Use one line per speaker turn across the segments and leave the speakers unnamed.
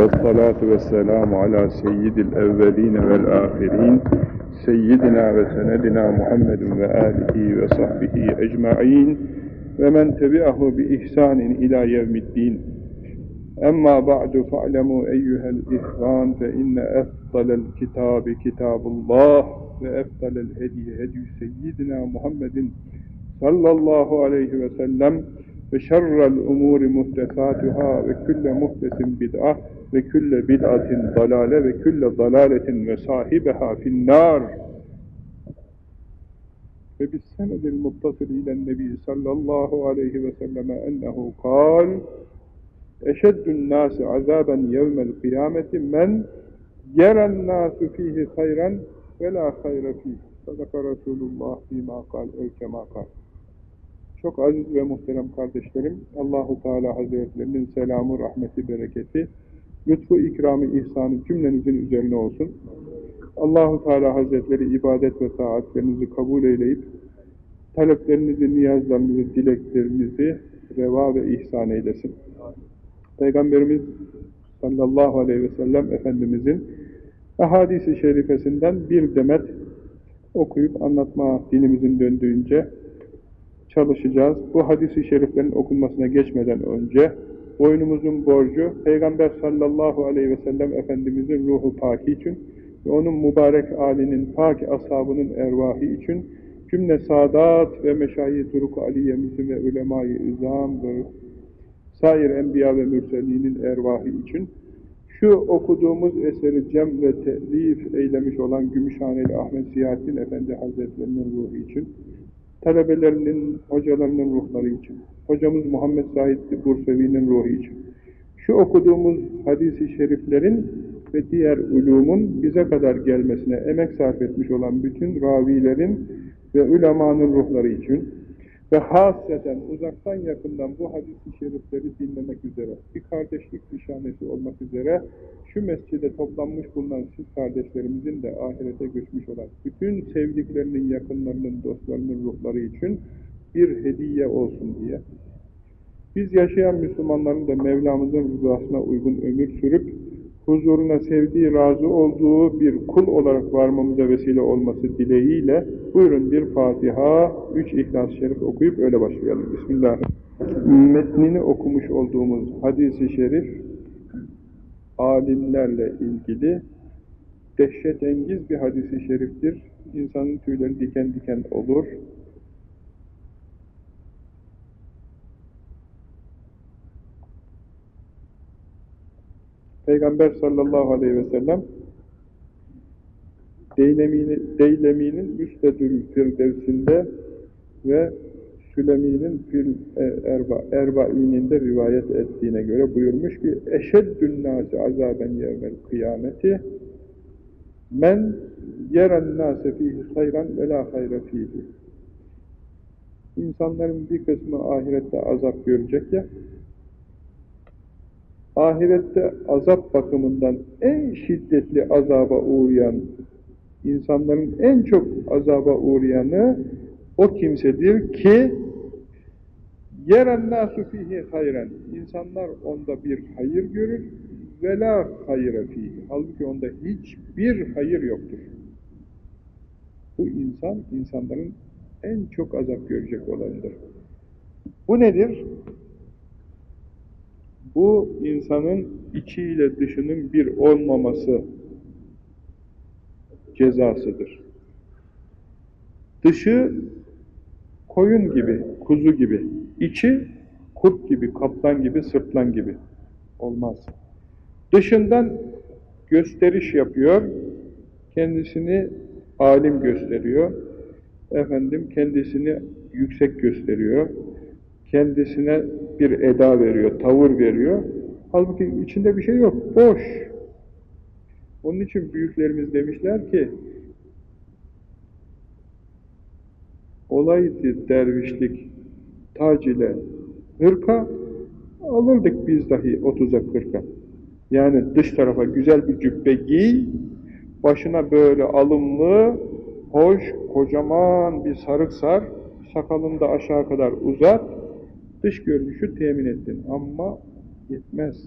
والصلاة والسلام على سيد الأولين والآخرين سيدنا وسندنا محمد وآله وصحبه أجمعين ومن تبعه بإحسان إلى يوم الدين. أما بعد فاعلموا أيها الإخوان فإن أفضل الكتاب كتاب الله وأفضل الهدي هدي سيدنا محمد صلى الله عليه وسلم. ve şerrel umuri muhtesatuhâ ve külle muhtesin bid'ah ve külle bid'atin dalale ve külle dalaletin ve sahibeha finnâr. Ve bis senedil muttasil ilen nebi sallallahu aleyhi ve selleme ennehu kal eşeddün nâsi azâben yevmel kıyameti men yeren nâsu fihi hayran ve la hayra fihi. Sadaka Resulullah fîmâ kal ev kal. Çok aziz ve muhterem kardeşlerim, Allahu Teala Hazretlerinin selamı, rahmeti, bereketi, lütfu, ikramı, ihsanı cümlenizin üzerine olsun. Allahu Teala Hazretleri ibadet ve taatlerinizi kabul eyleyip, taleplerinizi, niyazlarınızı, dileklerinizi reva ve ihsan eylesin. Peygamberimiz sallallahu aleyhi ve sellem Efendimizin hadisi şerifesinden bir demet okuyup anlatma dilimizin döndüğünce çalışacağız. Bu hadisi şeriflerin okunmasına geçmeden önce boynumuzun borcu Peygamber sallallahu aleyhi ve sellem Efendimizin ruhu paki için ve onun mübarek alinin pak ashabının ervahı için cümle sadat ve meşayi turuk aliyemizin ve ulema-i izam ve sair enbiya ve mürselinin ervahı için şu okuduğumuz eseri cem ve telif eylemiş olan Gümüşhaneli Ahmet Siyahattin Efendi Hazretlerinin ruhu için talebelerinin, hocalarının ruhları için, hocamız Muhammed Said Bursevi'nin ruhu için, şu okuduğumuz hadisi şeriflerin ve diğer ulumun bize kadar gelmesine emek sarf etmiş olan bütün ravilerin ve ulemanın ruhları için ve hasreten uzaktan yakından bu hadis-i şerifleri dinlemek üzere, bir kardeşlik nişanesi olmak üzere şu mescide toplanmış bulunan siz kardeşlerimizin de ahirete göçmüş olan bütün sevdiklerinin, yakınlarının, dostlarının ruhları için bir hediye olsun diye. Biz yaşayan Müslümanların da Mevlamızın rızasına uygun ömür sürüp, huzuruna sevdiği, razı olduğu bir kul olarak varmamıza vesile olması dileğiyle buyurun bir Fatiha, üç İhlas-ı Şerif okuyup öyle başlayalım. Bismillahirrahmanirrahim. Metnini okumuş olduğumuz hadisi şerif alimlerle ilgili dehşetengiz bir hadisi şeriftir. İnsanın tüyleri diken diken olur. Peygamber sallallahu aleyhi ve sellem Deylemi'nin Üstedül Firdevsinde ve Sülemi'nin fil erba, Erba'ininde rivayet ettiğine göre buyurmuş ki eşeddün nâsi azaben yevmel kıyameti men yeren nâse fîhî hayran ve lâ hayre fîhî. İnsanların bir kısmı ahirette azap görecek ya ahirette azap bakımından en şiddetli azaba uğrayan insanların en çok azaba uğrayanı o kimsedir ki yeren nasu fihi hayren. İnsanlar onda bir hayır görür ve la hayre fihi halbuki onda hiçbir hayır yoktur. Bu insan insanların en çok azap görecek olanıdır bu nedir? Bu insanın içiyle dışının bir olmaması cezasıdır. Dışı koyun gibi, kuzu gibi, içi kurt gibi, kaplan gibi, sırtlan gibi olmaz. Dışından gösteriş yapıyor, kendisini alim gösteriyor, efendim kendisini yüksek gösteriyor, kendisine bir eda veriyor, tavır veriyor. Halbuki içinde bir şey yok, boş. Onun için büyüklerimiz demişler ki, olaydı dervişlik tac ile hırka, alırdık biz dahi otuza kırka. Yani dış tarafa güzel bir cübbe giy, başına böyle alımlı, hoş, kocaman bir sarık sar, sakalını da aşağı kadar uzat, dış görünüşü temin ettin. Ama yetmez.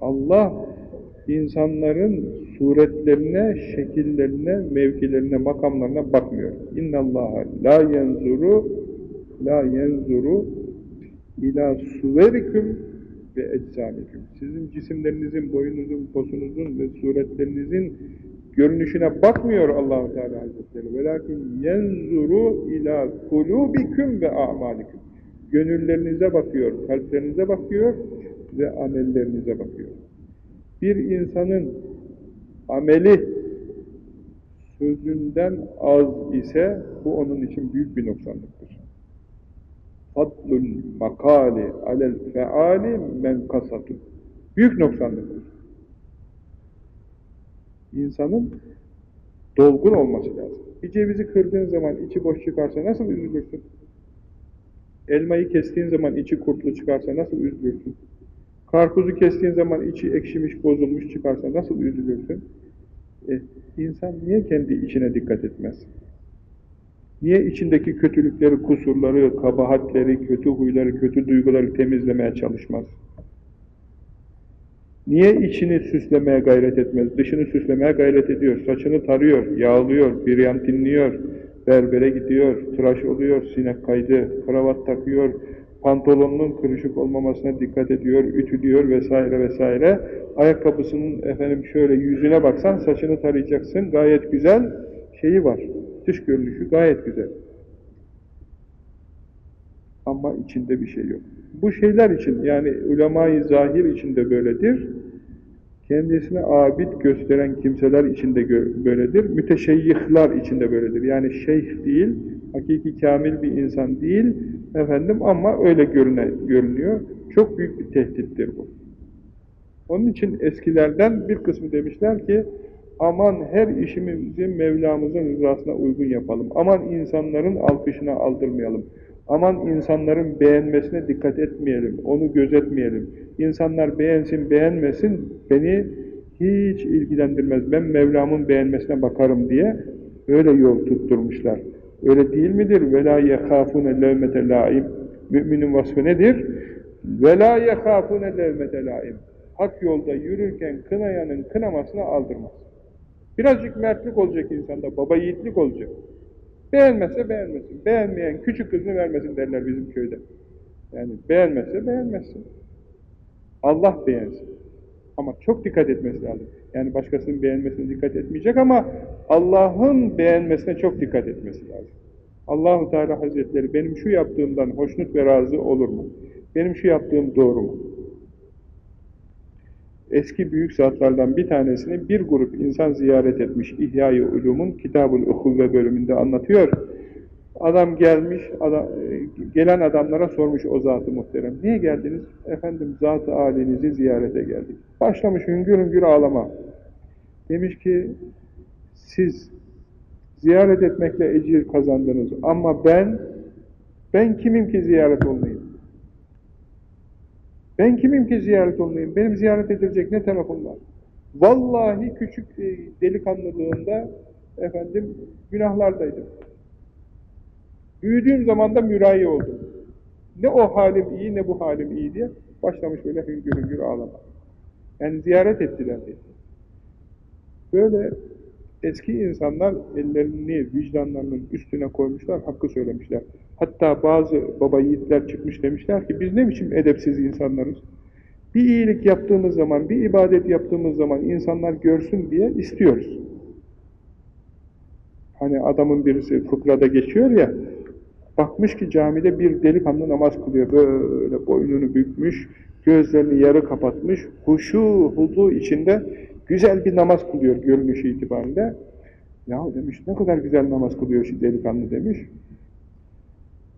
Allah insanların suretlerine, şekillerine, mevkilerine, makamlarına bakmıyor. İnna Allah la yenzuru la yenzuru ila suverikum ve eczanikum. Sizin cisimlerinizin, boyunuzun, posunuzun ve suretlerinizin görünüşüne bakmıyor Allahu Teala Hazretleri. Velakin yenzuru ila kulubikum ve a'malikum. Gönüllerinize bakıyor, kalplerinize bakıyor ve amellerinize bakıyor. Bir insanın ameli sözünden az ise bu onun için büyük bir noksanlıktır. Fadlul makali alel feali menkasatun. Büyük noksanlıktır. İnsanın dolgun olması lazım. Bir cevizi kırdığın zaman içi boş çıkarsa nasıl üzülürsün? Elmayı kestiğin zaman içi kurtlu çıkarsa nasıl üzülürsün? Karpuzu kestiğin zaman içi ekşimiş, bozulmuş çıkarsa nasıl üzülürsün? E, insan niye kendi içine dikkat etmez? Niye içindeki kötülükleri, kusurları, kabahatleri, kötü huyları, kötü duyguları temizlemeye çalışmaz? Niye içini süslemeye gayret etmez? Dışını süslemeye gayret ediyor. Saçını tarıyor, yağlıyor, biryantinliyor, berbere gidiyor, tıraş oluyor, sinek kaydı, kravat takıyor, pantolonunun kırışık olmamasına dikkat ediyor, ütülüyor vesaire vesaire. Ayakkabısının efendim şöyle yüzüne baksan saçını tarayacaksın, gayet güzel şeyi var. Dış görünüşü gayet güzel. Ama içinde bir şey yok. Bu şeyler için yani ulema-i zahir içinde böyledir. Kendisine abid gösteren kimseler içinde böyledir. Müteşeyyihler içinde böyledir. Yani şeyh değil, hakiki kamil bir insan değil efendim ama öyle görüne, görünüyor. Çok büyük bir tehdittir bu. Onun için eskilerden bir kısmı demişler ki aman her işimizi Mevlamızın rızasına uygun yapalım. Aman insanların alkışına aldırmayalım. Aman insanların beğenmesine dikkat etmeyelim, onu gözetmeyelim. İnsanlar beğensin, beğenmesin, beni hiç ilgilendirmez. Ben Mevlam'ın beğenmesine bakarım diye öyle yol tutturmuşlar. Öyle değil midir? وَلَا يَخَافُونَ لَوْمَةَ لَائِمْ Müminin vasfı nedir? وَلَا يَخَافُونَ لَوْمَةَ لَائِمْ Hak yolda yürürken kınayanın kınamasına aldırmaz. Birazcık mertlik olacak insanda, baba yiğitlik olacak. Beğenmezse beğenmesin. Beğenmeyen küçük kızını vermesin derler bizim köyde. Yani beğenmezse beğenmezsin. Allah beğensin. Ama çok dikkat etmesi lazım. Yani başkasının beğenmesine dikkat etmeyecek ama Allah'ın beğenmesine çok dikkat etmesi lazım. Allahu Teala Hazretleri benim şu yaptığımdan hoşnut ve razı olur mu? Benim şu yaptığım doğru mu? Eski büyük zatlardan bir tanesini bir grup insan ziyaret etmiş İhya-i Ulum'un Kitab-ül Uhuvve bölümünde anlatıyor. Adam gelmiş, adam, gelen adamlara sormuş o zatı muhterem. Niye geldiniz? Efendim zat-ı alinizi ziyarete geldik. Başlamış hüngür hüngür ağlama. Demiş ki siz ziyaret etmekle ecir kazandınız ama ben ben kimim ki ziyaret olmayayım? Ben kimim ki ziyaret olmayayım? Benim ziyaret edilecek ne tarafım var? Vallahi küçük e, delikanlılığında efendim günahlardaydım. Büyüdüğüm zaman da mürahi oldum. Ne o halim iyi ne bu halim iyi diye başlamış böyle hüngür hüngür ağlamak. Yani ziyaret ettiler diye. Böyle eski insanlar ellerini vicdanlarının üstüne koymuşlar, hakkı söylemişler. Hatta bazı baba yiğitler çıkmış demişler ki biz ne biçim edepsiz insanlarız. Bir iyilik yaptığımız zaman, bir ibadet yaptığımız zaman insanlar görsün diye istiyoruz. Hani adamın birisi fıkrada geçiyor ya, bakmış ki camide bir delikanlı namaz kılıyor, böyle boynunu bükmüş, gözlerini yarı kapatmış, huşu, hudu içinde güzel bir namaz kılıyor görünüşü itibariyle. Ya demiş, ne kadar güzel namaz kılıyor şu delikanlı demiş.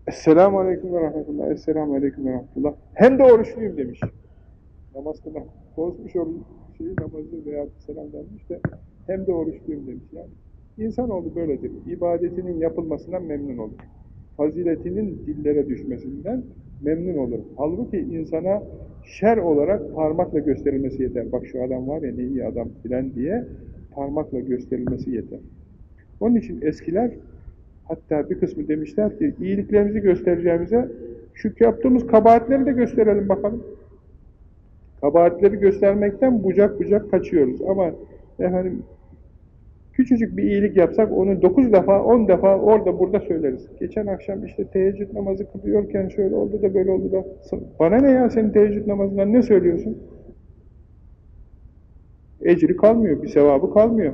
Esselamu Aleyküm ve Rahmetullah, Esselamu Aleyküm ve Rahmetullah. Hem de oruçluyum demiş. Namaz kılmak, bozmuş şeyi, namazı veya selam vermiş de hem de oruçluyum demiş yani. İnsanoğlu böyledir. İbadetinin yapılmasından memnun olur. Faziletinin dillere düşmesinden memnun olur. Halbuki insana şer olarak parmakla gösterilmesi yeter. Bak şu adam var ya ne iyi adam filan diye parmakla gösterilmesi yeter. Onun için eskiler hatta bir kısmı demişler ki iyiliklerimizi göstereceğimize şu yaptığımız kabahatleri de gösterelim bakalım. Kabahatleri göstermekten bucak bucak kaçıyoruz. Ama efendim küçücük bir iyilik yapsak onu dokuz defa, on defa orada burada söyleriz. Geçen akşam işte teheccüd namazı kılıyorken şöyle oldu da böyle oldu da bana ne ya senin teheccüd namazından ne söylüyorsun? Ecri kalmıyor, bir sevabı kalmıyor.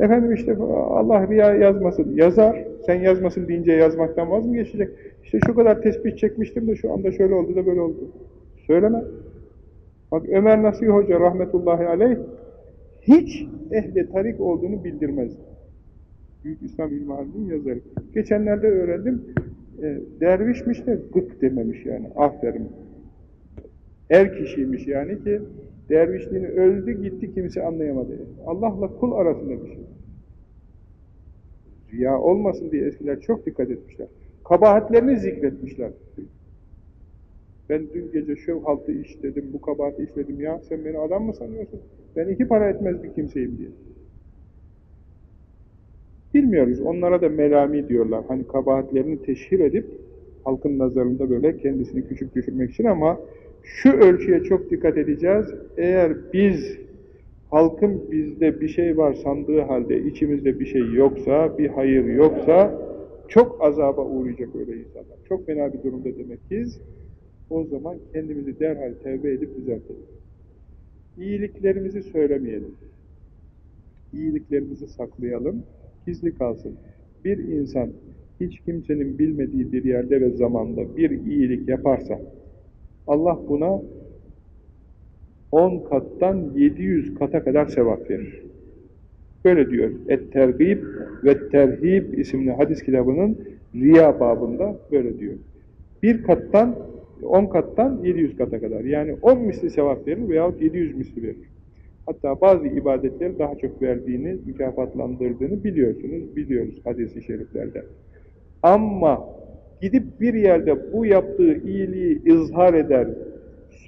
Efendim işte Allah riya yazmasın, yazar. Sen yazmasın deyince yazmaktan vaz mı geçecek? İşte şu kadar tesbih çekmiştim de şu anda şöyle oldu da böyle oldu. Söyleme. Bak Ömer Nasuhi Hoca rahmetullahi aleyh hiç ehli tarik olduğunu bildirmez. Büyük İslam İlmihalinin yazarı. Geçenlerde öğrendim, e, dervişmiş de gık dememiş yani, aferin. Er kişiymiş yani ki, dervişliğini öldü gitti kimse anlayamadı. Allah'la kul arasında bir şey. Riya olmasın diye eskiler çok dikkat etmişler. Kabahatlerini zikretmişler. Ben dün gece şu haltı işledim, bu kabahati işledim ya sen beni adam mı sanıyorsun? Ben iki para etmez bir kimseyim diye. Bilmiyoruz. Onlara da melami diyorlar. Hani kabahatlerini teşhir edip halkın nazarında böyle kendisini küçük düşürmek için ama şu ölçüye çok dikkat edeceğiz. Eğer biz halkın bizde bir şey var sandığı halde içimizde bir şey yoksa, bir hayır yoksa çok azaba uğrayacak öyle insanlar. Çok fena bir durumda demekkiz. O zaman kendimizi derhal tevbe edip düzeltelim. İyiliklerimizi söylemeyelim. İyiliklerimizi saklayalım, gizli kalsın. Bir insan hiç kimsenin bilmediği bir yerde ve zamanda bir iyilik yaparsa, Allah buna 10 kattan 700 kata kadar sevap verir. Böyle diyor. Et-Tergib ve Terhib isimli hadis kitabının Riya babında böyle diyor. Bir kattan 10 kattan 700 kata kadar. Yani 10 misli sevap verir veyahut 700 misli verir. Hatta bazı ibadetleri daha çok verdiğini, mükafatlandırdığını biliyorsunuz, biliyoruz hadis-i şeriflerde. Ama gidip bir yerde bu yaptığı iyiliği izhar eder,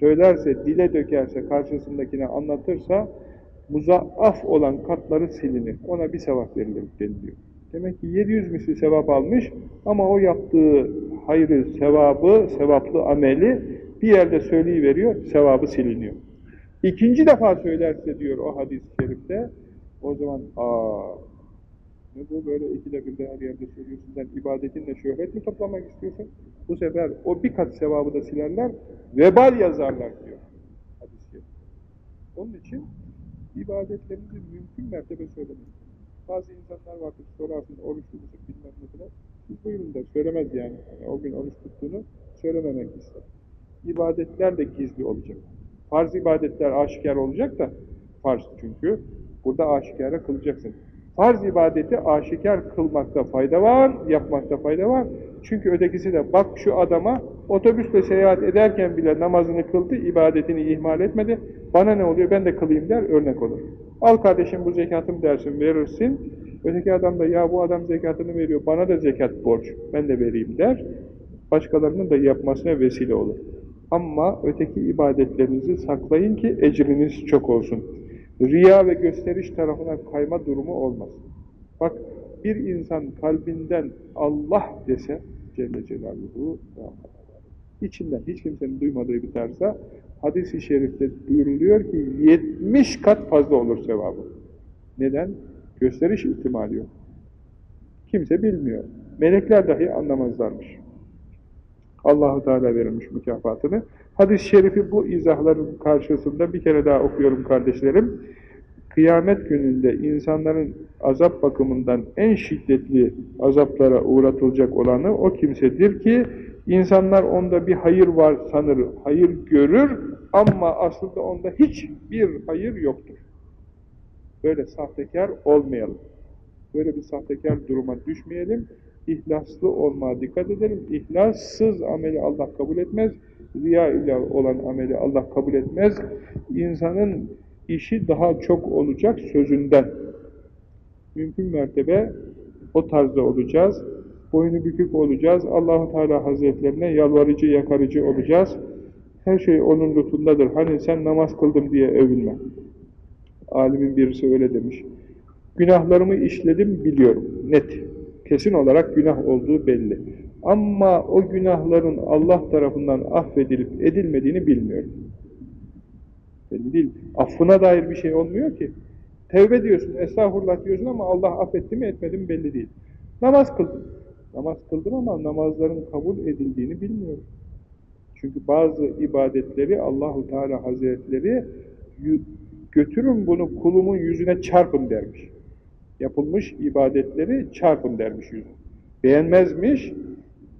söylerse, dile dökerse, karşısındakine anlatırsa, muzaaf olan katları silinir. Ona bir sevap verilir deniliyor. Demek ki 700 misli sevap almış ama o yaptığı hayrı, sevabı, sevaplı ameli bir yerde söyleyiveriyor, sevabı siliniyor. İkinci defa söylerse diyor o hadis-i şerifte, o zaman aa ne bu böyle ikide birde her yerde söylüyorsun, sen ibadetinle şöhret mi toplamak istiyorsun? Bu sefer o bir kat sevabı da silerler, vebal yazarlar diyor hadis-i. Onun için ibadetlerimizi mümkün mertebe söylemek. Bazı insanlar vardır sorarsın oruçlu musun bilmem ne kadar. Siz buyurun da söylemez yani. yani. O gün oruç tuttuğunu söylememek ister. İbadetler de gizli olacak. Farz ibadetler aşikar olacak da farz çünkü. Burada aşikara kılacaksın. Farz ibadeti aşikar kılmakta fayda var, yapmakta fayda var. Çünkü ötekisi de bak şu adama otobüsle seyahat ederken bile namazını kıldı, ibadetini ihmal etmedi. Bana ne oluyor ben de kılayım der, örnek olur. Al kardeşim bu zekatım dersin, verirsin. Öteki adam da ya bu adam zekatını veriyor, bana da zekat borç, ben de vereyim der. Başkalarının da yapmasına vesile olur. Ama öteki ibadetlerinizi saklayın ki ecriniz çok olsun. Riya ve gösteriş tarafına kayma durumu olmaz. Bak bir insan kalbinden Allah dese Celle Celaluhu içinden hiç kimsenin duymadığı bir tarzda hadis-i şerifte duyuruluyor ki 70 kat fazla olur sevabı. Neden? Gösteriş ihtimali yok. Kimse bilmiyor. Melekler dahi anlamazlarmış. Allahu Teala verilmiş mükafatını. Hadis-i şerifi bu izahların karşısında bir kere daha okuyorum kardeşlerim. Kıyamet gününde insanların azap bakımından en şiddetli azaplara uğratılacak olanı o kimsedir ki insanlar onda bir hayır var sanır, hayır görür ama aslında onda hiçbir hayır yoktur. Böyle sahtekar olmayalım. Böyle bir sahtekar duruma düşmeyelim. İhlaslı olmaya dikkat edelim. İhlassız ameli Allah kabul etmez. Riya ile olan ameli Allah kabul etmez. İnsanın işi daha çok olacak sözünden. Mümkün mertebe o tarzda olacağız. Boynu bükük olacağız. Allahu Teala Hazretlerine yalvarıcı, yakarıcı olacağız. Her şey onun lütfundadır. Hani sen namaz kıldım diye övünme. Alimin birisi öyle demiş. Günahlarımı işledim biliyorum. Net. Kesin olarak günah olduğu belli. Ama o günahların Allah tarafından affedilip edilmediğini bilmiyorum. Belli değil. Affına dair bir şey olmuyor ki. Tevbe diyorsun, estağfurullah diyorsun ama Allah affetti mi etmedi mi belli değil. Namaz kıldım. Namaz kıldım ama namazların kabul edildiğini bilmiyorum. Çünkü bazı ibadetleri Allahu Teala Hazretleri götürün bunu kulumun yüzüne çarpın dermiş. Yapılmış ibadetleri çarpın dermiş yüzüne. Beğenmezmiş,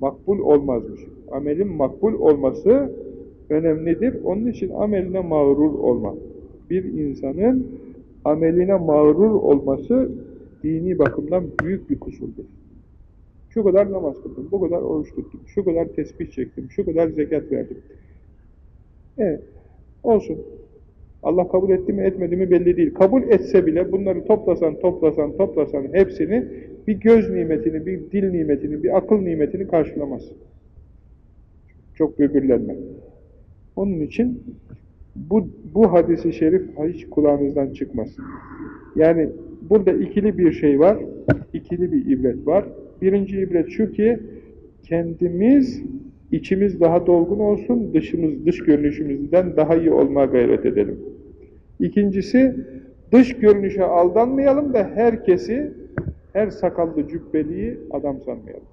makbul olmazmış. Amelin makbul olması önemlidir. Onun için ameline mağrur olma. Bir insanın ameline mağrur olması dini bakımdan büyük bir kusurdur. Şu kadar namaz kıldım, bu kadar oruç tuttum, şu kadar tesbih çektim, şu kadar zekat verdim. Evet, olsun. Allah kabul etti mi etmedi mi belli değil. Kabul etse bile bunları toplasan, toplasan, toplasan hepsini bir göz nimetini, bir dil nimetini, bir akıl nimetini karşılamaz. Çok böbürlenme. Onun için bu, bu hadisi şerif hiç kulağınızdan çıkmasın. Yani burada ikili bir şey var, ikili bir ibret var. Birinci ibret şu ki, kendimiz, içimiz daha dolgun olsun, dışımız, dış görünüşümüzden daha iyi olmaya gayret edelim. İkincisi, dış görünüşe aldanmayalım da herkesi, her sakallı cübbeliyi adam sanmayalım.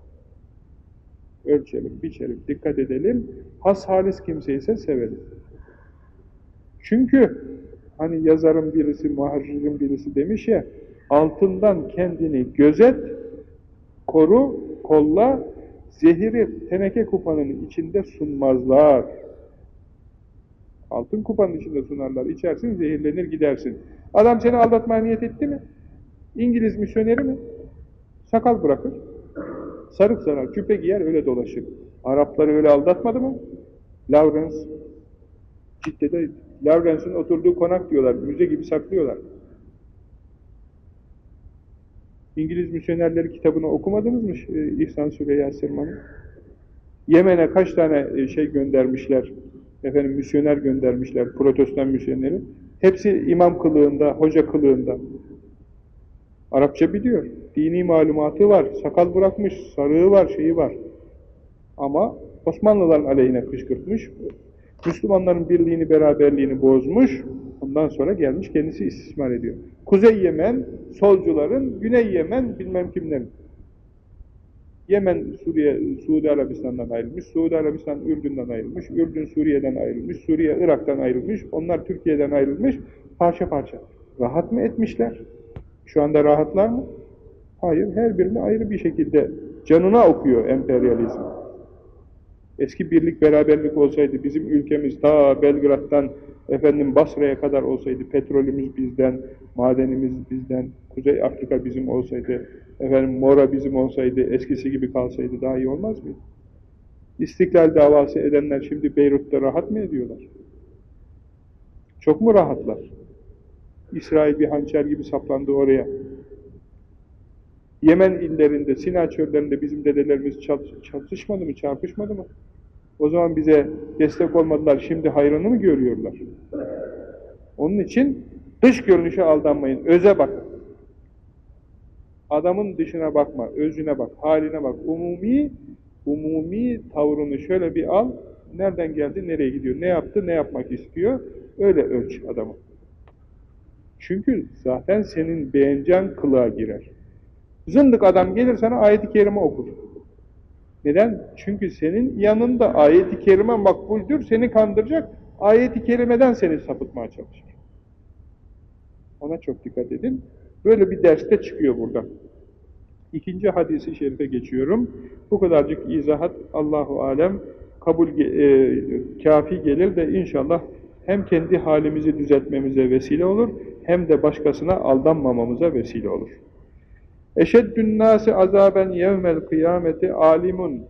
Ölçelim, biçelim, dikkat edelim. Has halis kimse ise sevelim. Çünkü hani yazarın birisi, muharririn birisi demiş ya, altından kendini gözet, koru, kolla, zehiri teneke kupanın içinde sunmazlar. Altın kupanın içinde sunarlar. İçersin, zehirlenir gidersin. Adam seni aldatmaya niyet etti mi? İngiliz misyoneri mi? Sakal bırakır. Sarık sarar, küpe giyer, öyle dolaşır. Arapları öyle aldatmadı mı? Lawrence, Cidde'de Lawrence'ın oturduğu konak diyorlar, müze gibi saklıyorlar. İngiliz misyonerleri kitabını okumadınız mı e, İhsan Süreyya Sırman'ın? Yemen'e kaç tane e, şey göndermişler, efendim misyoner göndermişler, protestan misyoneri. Hepsi imam kılığında, hoca kılığında. Arapça biliyor, dini malumatı var, sakal bırakmış, sarığı var, şeyi var. Ama Osmanlıların aleyhine kışkırtmış, Müslümanların birliğini, beraberliğini bozmuş, ondan sonra gelmiş kendisi istismar ediyor. Kuzey Yemen, solcuların, Güney Yemen, bilmem kimlerin. Yemen, Suriye, Suudi Arabistan'dan ayrılmış, Suudi Arabistan, Ürdün'den ayrılmış, Ürdün, Suriye'den ayrılmış, Suriye, Irak'tan ayrılmış, onlar Türkiye'den ayrılmış, parça parça. Rahat mı etmişler? Şu anda rahatlar mı? Hayır, her birini ayrı bir şekilde canına okuyor emperyalizm. Eski birlik beraberlik olsaydı, bizim ülkemiz ta Belgrad'dan efendim Basra'ya kadar olsaydı, petrolümüz bizden, madenimiz bizden, Kuzey Afrika bizim olsaydı, efendim Mora bizim olsaydı, eskisi gibi kalsaydı daha iyi olmaz mıydı? İstiklal davası edenler şimdi Beyrut'ta rahat mı ediyorlar? Çok mu rahatlar? İsrail bir hançer gibi saplandı oraya. Yemen illerinde, Sina çöllerinde bizim dedelerimiz çatışmadı mı, çarpışmadı mı? O zaman bize destek olmadılar, şimdi hayrını mı görüyorlar? Onun için dış görünüşe aldanmayın, öze bakın. Adamın dışına bakma, özüne bak, haline bak. Umumi, umumi tavrını şöyle bir al, nereden geldi, nereye gidiyor, ne yaptı, ne yapmak istiyor, öyle ölç adamı. Çünkü zaten senin beğeneceğin kılığa girer. Zındık adam gelir sana ayet-i kerime okur. Neden? Çünkü senin yanında ayet-i kerime makbuldür, seni kandıracak, ayet-i kerimeden seni sapıtmaya çalışır. Ona çok dikkat edin. Böyle bir derste çıkıyor burada. İkinci hadisi şerife geçiyorum. Bu kadarcık izahat Allahu alem kabul e, kafi gelir de inşallah hem kendi halimizi düzeltmemize vesile olur hem de başkasına aldanmamamıza vesile olur. Eşeddün nâsi azaben yevmel kıyameti alimun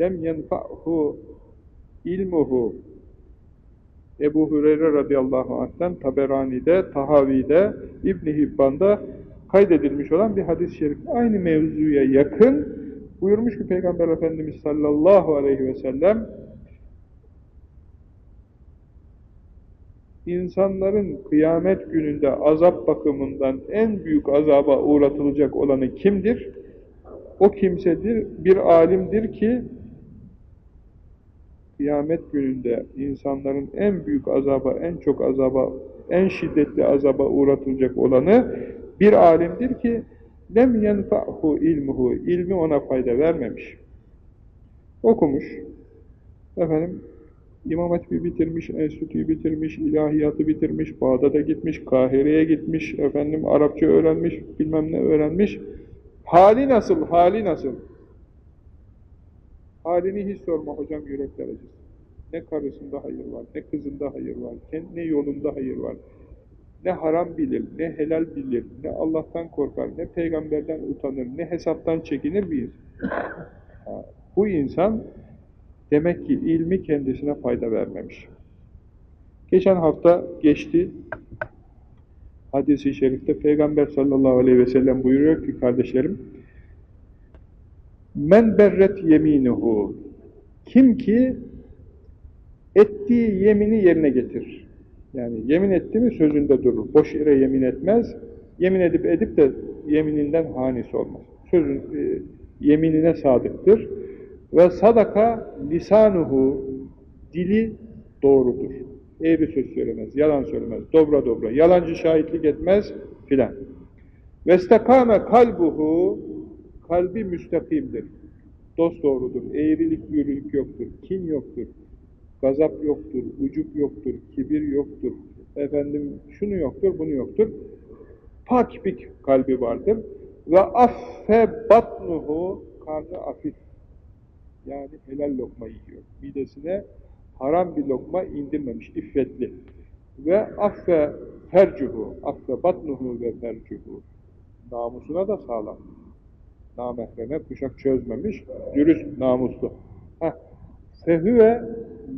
lem yenfa'hu ilmuhu Ebu Hureyre radıyallahu anh'ten Taberani'de, Tahavi'de, İbn Hibban'da kaydedilmiş olan bir hadis-i şerif. Aynı mevzuya yakın buyurmuş ki Peygamber Efendimiz sallallahu aleyhi ve sellem insanların kıyamet gününde azap bakımından en büyük azaba uğratılacak olanı kimdir? O kimsedir, bir alimdir ki kıyamet gününde insanların en büyük azaba, en çok azaba, en şiddetli azaba uğratılacak olanı bir alimdir ki lem yenfa'hu ilmuhu ilmi ona fayda vermemiş. Okumuş. Efendim İmam Hatip'i bitirmiş, enstitüyü bitirmiş, ilahiyatı bitirmiş, Bağdat'a gitmiş, Kahire'ye gitmiş, efendim Arapça öğrenmiş, bilmem ne öğrenmiş. Hali nasıl, hali nasıl? Halini hiç sorma hocam yürekler acısı. Ne karısında hayır var, ne kızında hayır var, ne yolunda hayır var. Ne haram bilir, ne helal bilir, ne Allah'tan korkar, ne peygamberden utanır, ne hesaptan çekinir miyiz? Bu insan demek ki ilmi kendisine fayda vermemiş. Geçen hafta geçti, hadisi şerifte Peygamber sallallahu aleyhi ve sellem buyuruyor ki kardeşlerim, Men berret yeminuhu Kim ki ettiği yemini yerine getirir. Yani yemin etti mi sözünde durur. Boş yere yemin etmez. Yemin edip edip de yemininden hanisi olmaz. Sözün, e, yeminine sadıktır. Ve sadaka lisanuhu dili doğrudur. Eğri söz söylemez, yalan söylemez, dobra dobra, yalancı şahitlik etmez filan. Vestekame kalbuhu kalbi müstakimdir. Dost doğrudur. Eğrilik, yürürlük yoktur. Kin yoktur. Gazap yoktur. Ucup yoktur. Kibir yoktur. Efendim şunu yoktur, bunu yoktur. Pak bir kalbi vardır. Ve affe batnuhu karnı afif. Yani helal lokma yiyor. Midesine haram bir lokma indirmemiş, iffetli. Ve affe fercuhu, affe batnuhu ve fercuhu. Namusuna da sağlam namahreme kuşak çözmemiş, dürüst, namuslu. Fehüve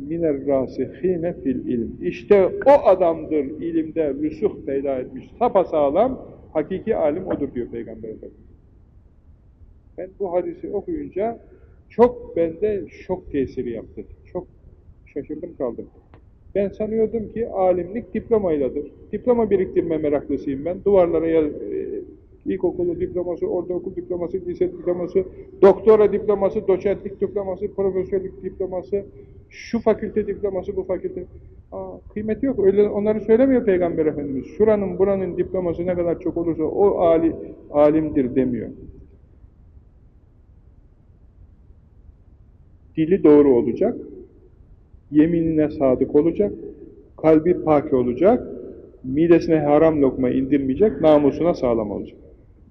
miner rasihine fil ilm. İşte o adamdır ilimde rüsuh peyda etmiş, sapasağlam, hakiki alim odur diyor Peygamber Efendimiz. Ben bu hadisi okuyunca çok bende şok tesiri yaptı. Çok şaşırdım kaldım. Ben sanıyordum ki alimlik diplomayladır. Diploma biriktirme meraklısıyım ben. Duvarlara ilkokulu diploması, ortaokul diploması, lise diploması, doktora diploması, doçentlik diploması, profesörlük diploması, şu fakülte diploması, bu fakülte. Aa, kıymeti yok. Öyle onları söylemiyor Peygamber Efendimiz. Şuranın buranın diploması ne kadar çok olursa o ali, alimdir demiyor. Dili doğru olacak, yeminine sadık olacak, kalbi pak olacak, midesine haram lokma indirmeyecek, namusuna sağlam olacak.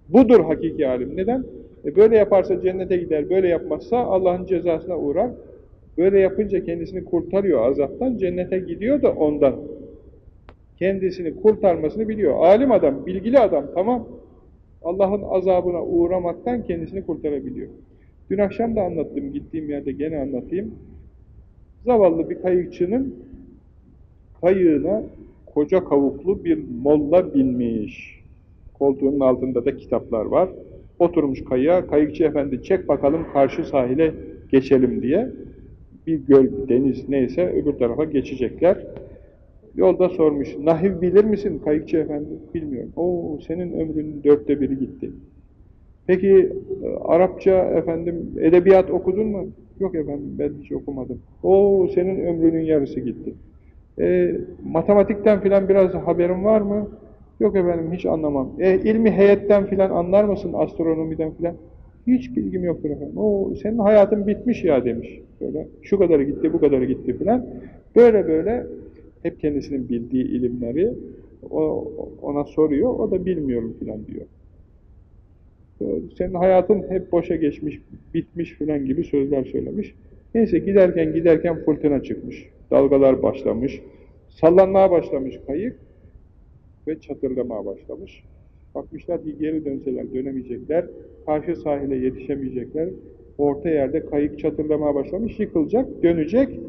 Budur hakiki alim. Neden? E böyle yaparsa cennete gider, böyle yapmazsa Allah'ın cezasına uğrar. Böyle yapınca kendisini kurtarıyor azaptan, cennete gidiyor da ondan. Kendisini kurtarmasını biliyor. Alim adam, bilgili adam, tamam. Allah'ın azabına uğramaktan kendisini kurtarabiliyor. Dün akşam da anlattım, gittiğim yerde gene anlatayım. Zavallı bir kayıkçının kayığına koca kavuklu bir molla binmiş. Koltuğunun altında da kitaplar var. Oturmuş kayığa, kayıkçı efendi çek bakalım karşı sahile geçelim diye. Bir göl, deniz neyse öbür tarafa geçecekler. Yolda sormuş, nahiv bilir misin kayıkçı efendi? Bilmiyorum. Oo, senin ömrünün dörtte biri gitti. Peki Arapça efendim edebiyat okudun mu? Yok efendim ben hiç okumadım. Oo senin ömrünün yarısı gitti. E, matematikten filan biraz haberin var mı? Yok efendim hiç anlamam. E, ilmi heyetten filan anlar mısın? Astronomiden filan? Hiç bilgim yoktur efendim. O senin hayatın bitmiş ya demiş. Böyle şu kadarı gitti, bu kadarı gitti filan. Böyle böyle hep kendisinin bildiği ilimleri o, ona soruyor. O da bilmiyorum filan diyor. Senin hayatın hep boşa geçmiş, bitmiş filan gibi sözler söylemiş. Neyse giderken giderken fırtına çıkmış. Dalgalar başlamış. Sallanmaya başlamış kayık ve çatırlamaya başlamış. Bakmışlar ki geri dönseler dönemeyecekler, karşı sahile yetişemeyecekler, orta yerde kayık çatırlamaya başlamış, yıkılacak, dönecek.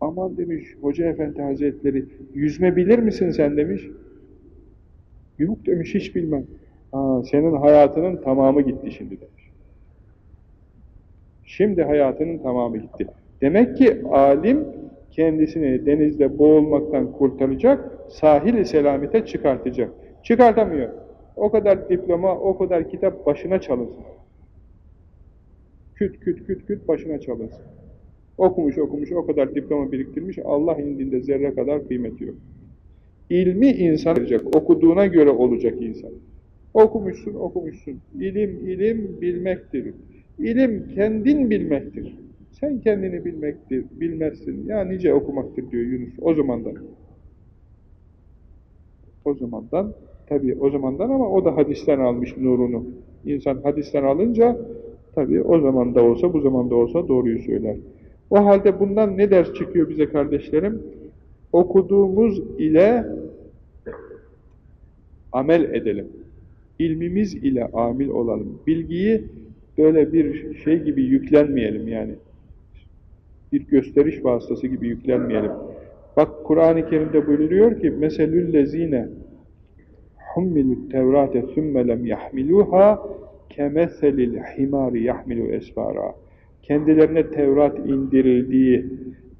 Aman demiş Hoca Efendi Hazretleri, yüzme bilir misin sen demiş. Yok demiş, hiç bilmem. Aa, senin hayatının tamamı gitti şimdi demiş. Şimdi hayatının tamamı gitti. Demek ki alim kendisini denizde boğulmaktan kurtaracak, sahil-i selamete çıkartacak. Çıkartamıyor. O kadar diploma, o kadar kitap başına çalışsın. Küt küt küt küt başına çalışsın. Okumuş okumuş o kadar diploma biriktirmiş Allah indinde zerre kadar kıymeti yok. İlmi insan olacak, okuduğuna göre olacak insan. Okumuşsun, okumuşsun. İlim, ilim bilmektir. İlim kendin bilmektir. Sen kendini bilmektir, bilmezsin. Ya nice okumaktır diyor Yunus o zamandan. O zamandan, tabii o zamandan ama o da hadisten almış nurunu. İnsan hadisten alınca, tabii o zamanda olsa, bu zamanda olsa doğruyu söyler. O halde bundan ne ders çıkıyor bize kardeşlerim? Okuduğumuz ile amel edelim. İlmimiz ile amil olalım. Bilgiyi böyle bir şey gibi yüklenmeyelim yani. Bir gösteriş vasıtası gibi yüklenmeyelim. Bak Kur'an-ı Kerim'de buyuruyor ki meselüllezine hummilut tevrate sümme lem yahmiluha kemeselil himari yahmilu esfara kendilerine Tevrat indirildiği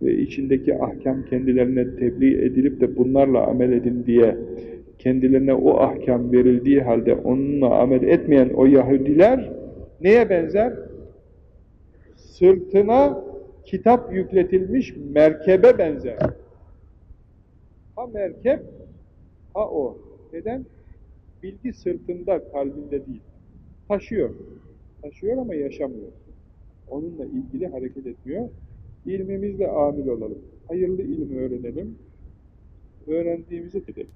ve içindeki ahkam kendilerine tebliğ edilip de bunlarla amel edin diye kendilerine o ahkam verildiği halde onunla amel etmeyen o Yahudiler neye benzer? Sırtına kitap yükletilmiş merkebe benzer. Ha merkep, ha o. Neden? Bilgi sırtında, kalbinde değil. Taşıyor. Taşıyor ama yaşamıyor. Onunla ilgili hareket etmiyor. İlmimizle amil olalım. Hayırlı ilmi öğrenelim. Öğrendiğimizi edelim.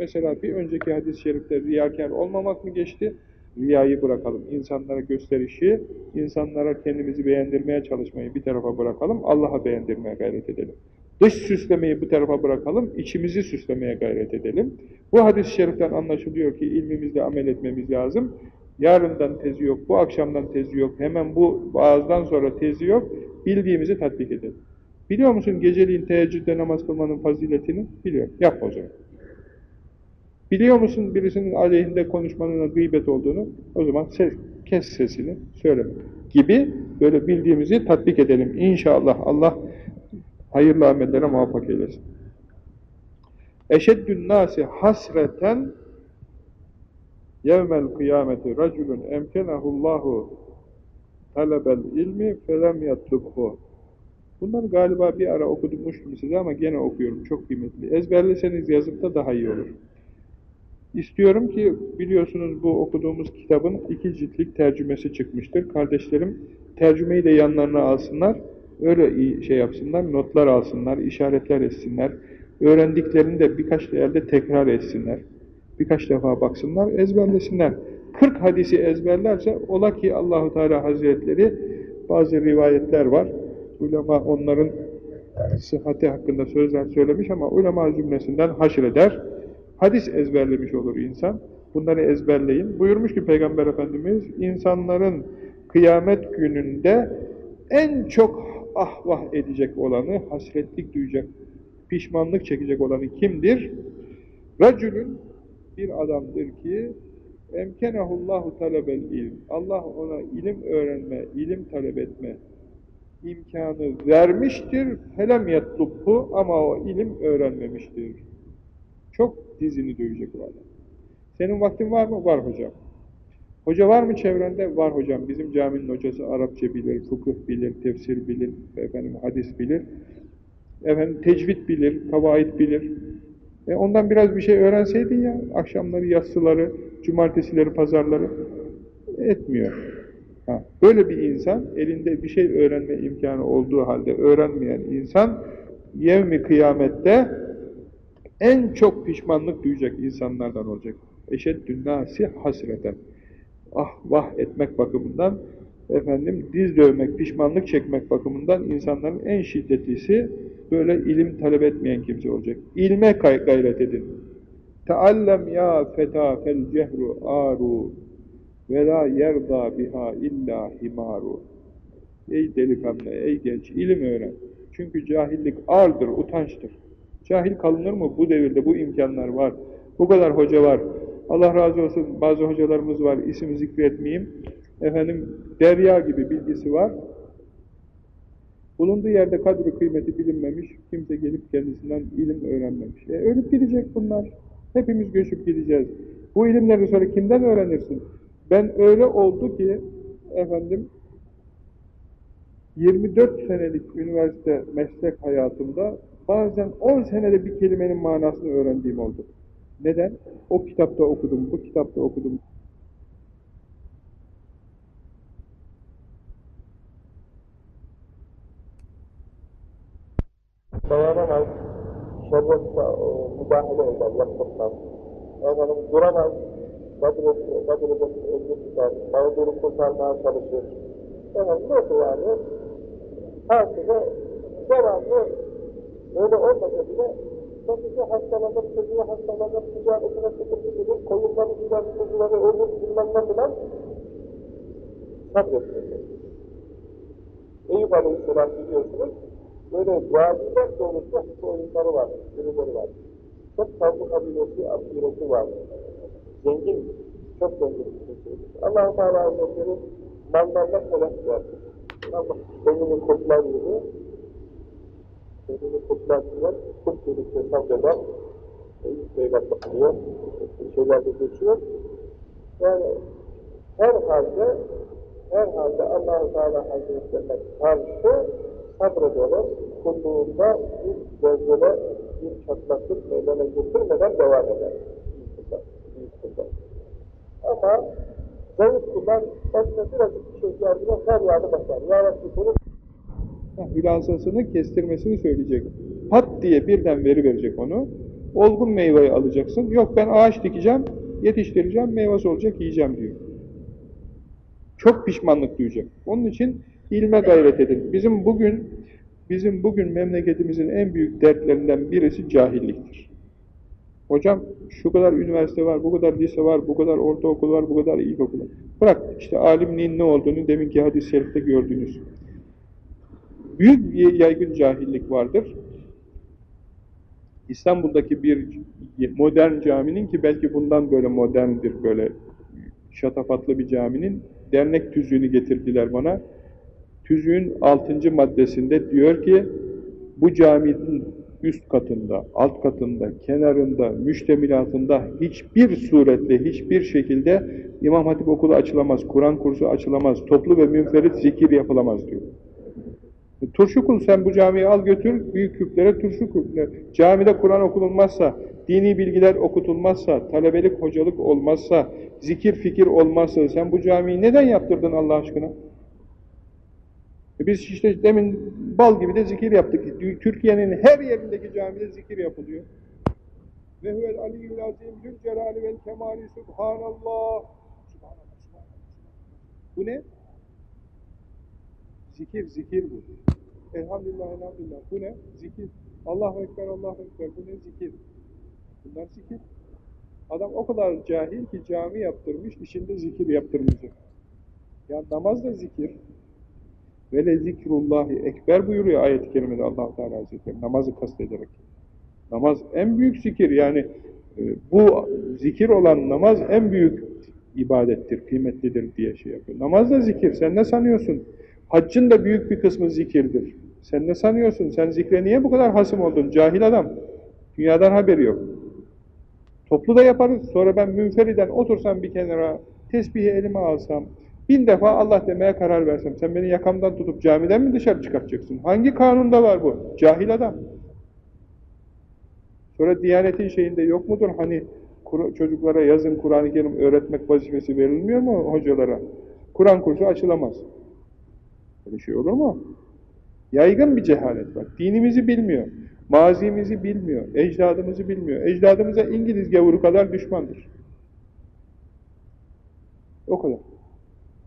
Mesela bir önceki hadis-i şerifte riyakar olmamak mı geçti? Riyayı bırakalım. İnsanlara gösterişi, insanlara kendimizi beğendirmeye çalışmayı bir tarafa bırakalım. Allah'a beğendirmeye gayret edelim. Dış süslemeyi bu tarafa bırakalım, içimizi süslemeye gayret edelim. Bu hadis-i şeriften anlaşılıyor ki ilmimizle amel etmemiz lazım. Yarından tezi yok, bu akşamdan tezi yok, hemen bu vaazdan sonra tezi yok. Bildiğimizi tatbik edelim. Biliyor musun geceliğin teheccüde namaz kılmanın faziletini? Biliyorum. Yap o zaman. Biliyor musun birisinin aleyhinde konuşmanın gıybet olduğunu? O zaman ses, kes sesini, söyleme. Gibi böyle bildiğimizi tatbik edelim. İnşallah Allah hayırlı amellere muvaffak eylesin. Eşeddün nâsi hasreten yevmel kıyameti raculun emkenahullahu talebel ilmi felem yatlubhu Bunları galiba bir ara okudumuştum size ama gene okuyorum. Çok kıymetli. Ezberleseniz yazıp da daha iyi olur. İstiyorum ki biliyorsunuz bu okuduğumuz kitabın iki ciltlik tercümesi çıkmıştır. Kardeşlerim tercümeyi de yanlarına alsınlar. Öyle şey yapsınlar, notlar alsınlar, işaretler etsinler. Öğrendiklerini de birkaç yerde tekrar etsinler. Birkaç defa baksınlar, ezberlesinler. 40 hadisi ezberlerse ola ki Allahu Teala Hazretleri bazı rivayetler var. Ulema onların sıhhati hakkında sözler söylemiş ama ulema cümlesinden haşreder. Hadis ezberlemiş olur insan. Bunları ezberleyin. Buyurmuş ki Peygamber Efendimiz, insanların kıyamet gününde en çok ahvah edecek olanı, hasretlik duyacak, pişmanlık çekecek olanı kimdir? Racülün bir adamdır ki emkenehullahu talebel ilm. Allah ona ilim öğrenme, ilim talep etme imkanı vermiştir. Helem yatlubhu ama o ilim öğrenmemiştir. Çok dizini dövecek o adam. Senin vaktin var mı? Var hocam. Hoca var mı çevrende? Var hocam. Bizim caminin hocası Arapça bilir, fıkıh bilir, tefsir bilir, efendim hadis bilir. Efendim tecvid bilir, kavaid bilir. E ondan biraz bir şey öğrenseydin ya, akşamları, yatsıları, cumartesileri, pazarları etmiyor. Ha, böyle bir insan, elinde bir şey öğrenme imkanı olduğu halde öğrenmeyen insan, yevmi kıyamette en çok pişmanlık duyacak insanlardan olacak. Eşeddün nâsi hasreten. Ah vah etmek bakımından, efendim diz dövmek, pişmanlık çekmek bakımından insanların en şiddetlisi böyle ilim talep etmeyen kimse olacak. İlme gayret edin. Teallem ya feta fel cehru aru ve la yerda biha illa himaru. Ey delikanlı, ey genç, ilim öğren. Çünkü cahillik ağırdır, utançtır. Cahil kalınır mı? Bu devirde bu imkanlar var. Bu kadar hoca var. Allah razı olsun bazı hocalarımız var, isim zikretmeyeyim. Efendim derya gibi bilgisi var. Bulunduğu yerde kadri kıymeti bilinmemiş, kimse gelip kendisinden ilim öğrenmemiş. E, ölüp gidecek bunlar. Hepimiz göçüp gideceğiz. Bu ilimleri sonra kimden öğrenirsin? Ben öyle oldu ki, efendim, 24 senelik üniversite meslek hayatımda bazen 10 senede bir kelimenin manasını öğrendiğim oldu. Neden? O kitapta okudum, bu kitapta okudum.
dayanamaz, şerre müdahale eder, yaklaşmaz. Efendim duramaz, Badr'ı Badr'ı önce tutar, mağduru kurtarmaya çalışır. Efendim nasıl yani? Herkese devamlı öyle olmasa bile kendisi hastalanır, çocuğu hastalanır, ticaretine sıkıntı gelir, koyunları gider, kuzuları ölür, bilmem ne filan sabretmesi. Eyüp Aleyhisselam biliyorsunuz, böyle vadiler dolusu hep oyunları var, sürüleri var. Çok fazla kabilesi, aşireti var. Zengin, çok zengin bir kimseydi. Allah-u Teala Hazretleri mallarla felak verdi. Allah önünü kurtlar gibi, önünü kurtlar gibi, kurt birlikte sabreder, Bey'le bakılıyor, şeyler de geçiyor. Yani her halde herhalde Allah-u Teala Hazretlerine karşı sabrederek kulluğunda bir zelzele, bir çatlaklık meydana getirmeden devam eder. Ama zayıf kullar başına birazcık bir şey geldiğinde feryadı basar. Ya Rabbi senin
hülasasını kestirmesini söyleyecek. Pat diye birden veri verecek onu. Olgun meyveyi alacaksın. Yok ben ağaç dikeceğim, yetiştireceğim, meyvesi olacak, yiyeceğim diyor. Çok pişmanlık duyacak. Onun için ilme gayret edin. Bizim bugün bizim bugün memleketimizin en büyük dertlerinden birisi cahilliktir. Hocam şu kadar üniversite var, bu kadar lise var, bu kadar ortaokul var, bu kadar ilkokul var. Bırak işte alimliğin ne olduğunu deminki hadis-i şerifte gördünüz. Büyük bir yaygın cahillik vardır. İstanbul'daki bir modern caminin ki belki bundan böyle moderndir, böyle şatafatlı bir caminin dernek tüzüğünü getirdiler bana. Tüzüğün altıncı maddesinde diyor ki bu caminin üst katında, alt katında, kenarında, müştemilatında hiçbir suretle, hiçbir şekilde İmam Hatip okulu açılamaz, Kur'an kursu açılamaz, toplu ve münferit zikir yapılamaz diyor. Turşu kul sen bu camiyi al götür, büyük küplere turşu kul. Camide Kur'an okunulmazsa, dini bilgiler okutulmazsa, talebelik, hocalık olmazsa, zikir, fikir olmazsa sen bu camiyi neden yaptırdın Allah aşkına? E biz işte demin bal gibi de zikir yaptık. Türkiye'nin her yerindeki camide zikir yapılıyor. Ve huvel aliyyül azim zül celali vel kemali subhanallah. Bu ne? Zikir, zikir bu. Elhamdülillah, elhamdülillah. Bu ne? Zikir. Allahu Ekber, Allahu Ekber. Bu ne? Zikir. Bunlar zikir. Adam o kadar cahil ki cami yaptırmış, içinde zikir yaptırmayacak. Ya namaz da zikir. Ve le zikrullahi ekber buyuruyor ayet-i kerimede allah Teala Hazretleri. Namazı kastederek. Namaz en büyük zikir. Yani e, bu zikir olan namaz en büyük ibadettir, kıymetlidir diye şey yapıyor. Namaz da zikir. Sen ne sanıyorsun? Haccın da büyük bir kısmı zikirdir. Sen ne sanıyorsun? Sen zikre niye bu kadar hasım oldun? Cahil adam. Dünyadan haberi yok. Toplu da yaparız. Sonra ben münferiden otursam bir kenara, tesbihi elime alsam, bin defa Allah demeye karar versem, sen beni yakamdan tutup camiden mi dışarı çıkartacaksın? Hangi kanunda var bu? Cahil adam. Sonra Diyanet'in şeyinde yok mudur? Hani çocuklara yazın Kur'an-ı Kerim öğretmek vazifesi verilmiyor mu hocalara? Kur'an kursu açılamaz. Böyle şey olur mu? Yaygın bir cehalet var. Dinimizi bilmiyor. Mazimizi bilmiyor. Ecdadımızı bilmiyor. Ecdadımıza İngiliz gavuru kadar düşmandır. O kadar.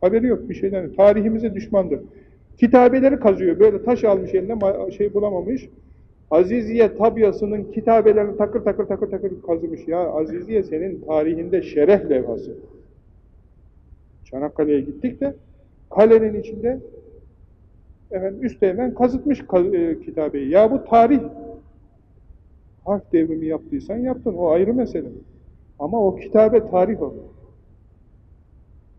Haberi yok bir şeyden. Tarihimize düşmandır. Kitabeleri kazıyor. Böyle taş almış eline şey bulamamış. Aziziye tabiasının kitabelerini takır takır takır takır kazımış. Ya Aziziye senin tarihinde şeref levhası. Çanakkale'ye gittik de kalenin içinde efendim üstte hemen kazıtmış e, kitabeyi. Ya bu tarih. Harf devrimi yaptıysan yaptın. O ayrı mesele. Ama o kitabe tarih o.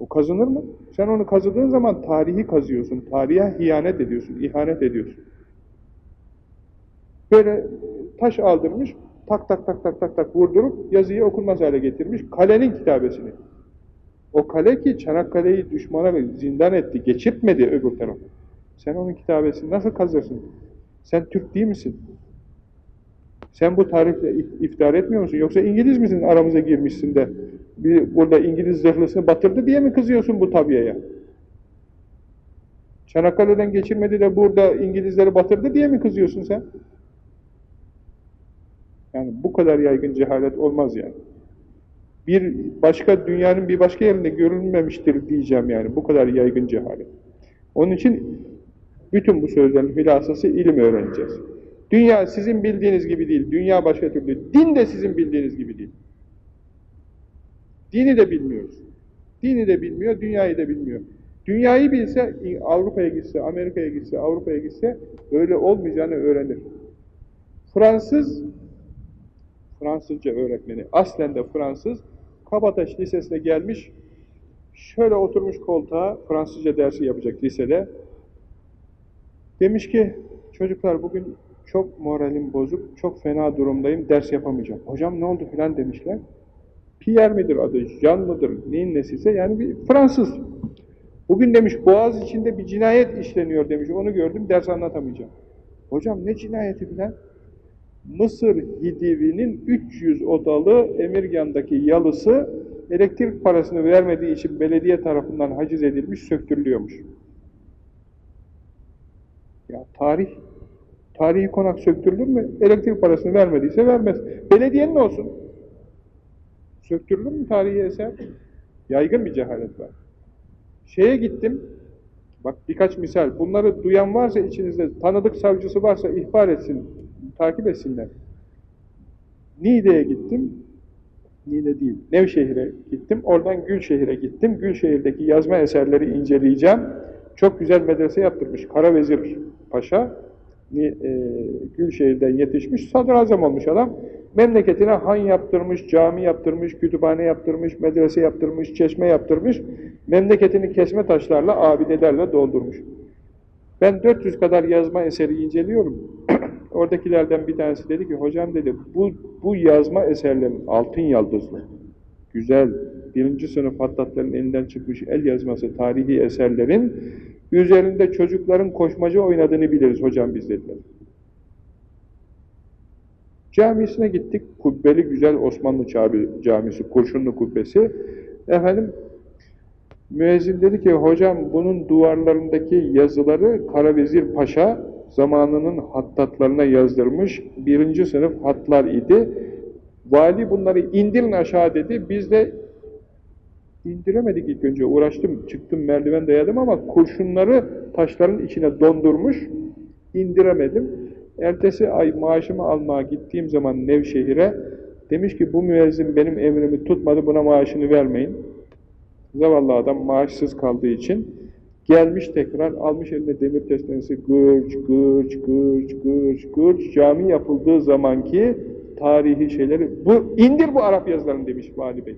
O kazınır mı? Sen onu kazıdığın zaman tarihi kazıyorsun. Tarihe hiyanet ediyorsun, ihanet ediyorsun. Böyle taş aldırmış, tak tak tak tak tak tak vurdurup yazıyı okunmaz hale getirmiş. Kalenin kitabesini. O kale ki Çanakkale'yi düşmana zindan etti, geçirtmedi öbür tarafa. Sen onun kitabesini nasıl kazırsın? Sen Türk değil misin? Sen bu tarifle iftihar etmiyor musun? Yoksa İngiliz misin aramıza girmişsin de bir, burada İngiliz zırhlısını batırdı diye mi kızıyorsun bu tabiyeye? Çanakkale'den geçirmedi de burada İngilizleri batırdı diye mi kızıyorsun sen? Yani bu kadar yaygın cehalet olmaz yani. Bir başka dünyanın bir başka yerinde görülmemiştir diyeceğim yani. Bu kadar yaygın cehalet. Onun için bütün bu sözlerin hülasası ilim öğreneceğiz. Dünya sizin bildiğiniz gibi değil. Dünya başka türlü. Din de sizin bildiğiniz gibi değil. Dini de bilmiyoruz. Dini de bilmiyor, dünyayı da bilmiyor. Dünyayı bilse, Avrupa'ya gitse, Amerika'ya gitse, Avrupa'ya gitse öyle olmayacağını öğrenir. Fransız, Fransızca öğretmeni, aslen de Fransız, Kabataş Lisesi'ne gelmiş, şöyle oturmuş koltuğa, Fransızca dersi yapacak lisede. Demiş ki, çocuklar bugün çok moralim bozuk, çok fena durumdayım, ders yapamayacağım. Hocam ne oldu filan demişler. Pierre midir adı, Jean mıdır, neyin nesiyse yani bir Fransız. Bugün demiş Boğaz içinde bir cinayet işleniyor demiş, onu gördüm, ders anlatamayacağım. Hocam ne cinayeti filan? Mısır Hidivi'nin 300 odalı Emirgan'daki yalısı elektrik parasını vermediği için belediye tarafından haciz edilmiş, söktürülüyormuş. Ya tarih, tarihi konak söktürülür mü? Elektrik parasını vermediyse vermez. Belediyenin olsun. Söktürülür mü tarihi eser? Yaygın bir cehalet var. Şeye gittim, bak birkaç misal, bunları duyan varsa içinizde, tanıdık savcısı varsa ihbar etsin, takip etsinler. Niğde'ye gittim, Niğde değil, Nevşehir'e gittim, oradan Gülşehir'e gittim, Gülşehir'deki yazma eserleri inceleyeceğim. Çok güzel medrese yaptırmış, Karavezir Paşa, e, Gülşehir'den yetişmiş, sadrazam olmuş adam. Memleketine han yaptırmış, cami yaptırmış, kütüphane yaptırmış, medrese yaptırmış, çeşme yaptırmış. Memleketini kesme taşlarla, abidelerle doldurmuş. Ben 400 kadar yazma eseri inceliyorum. Oradakilerden bir tanesi dedi ki, hocam dedi, bu, bu yazma eserlerin altın yaldızlı, güzel, birinci sınıf hattatların elinden çıkmış el yazması tarihi eserlerin üzerinde çocukların koşmacı oynadığını biliriz hocam biz dediler. Camisine gittik, kubbeli güzel Osmanlı camisi, kurşunlu kubbesi. Efendim, müezzin dedi ki, hocam bunun duvarlarındaki yazıları Karavezir Paşa zamanının hattatlarına yazdırmış, birinci sınıf hatlar idi. Vali bunları indirin aşağı dedi, biz de indiremedik ilk önce, uğraştım, çıktım merdiven dayadım ama kurşunları taşların içine dondurmuş, indiremedim. Ertesi ay maaşımı almaya gittiğim zaman Nevşehir'e demiş ki bu müezzin benim emrimi tutmadı buna maaşını vermeyin. Zavallı adam maaşsız kaldığı için gelmiş tekrar almış eline demir testenesi gırç gırç gırç gırç gırç cami yapıldığı zamanki tarihi şeyleri bu indir bu Arap yazılarını demiş Vali Bey.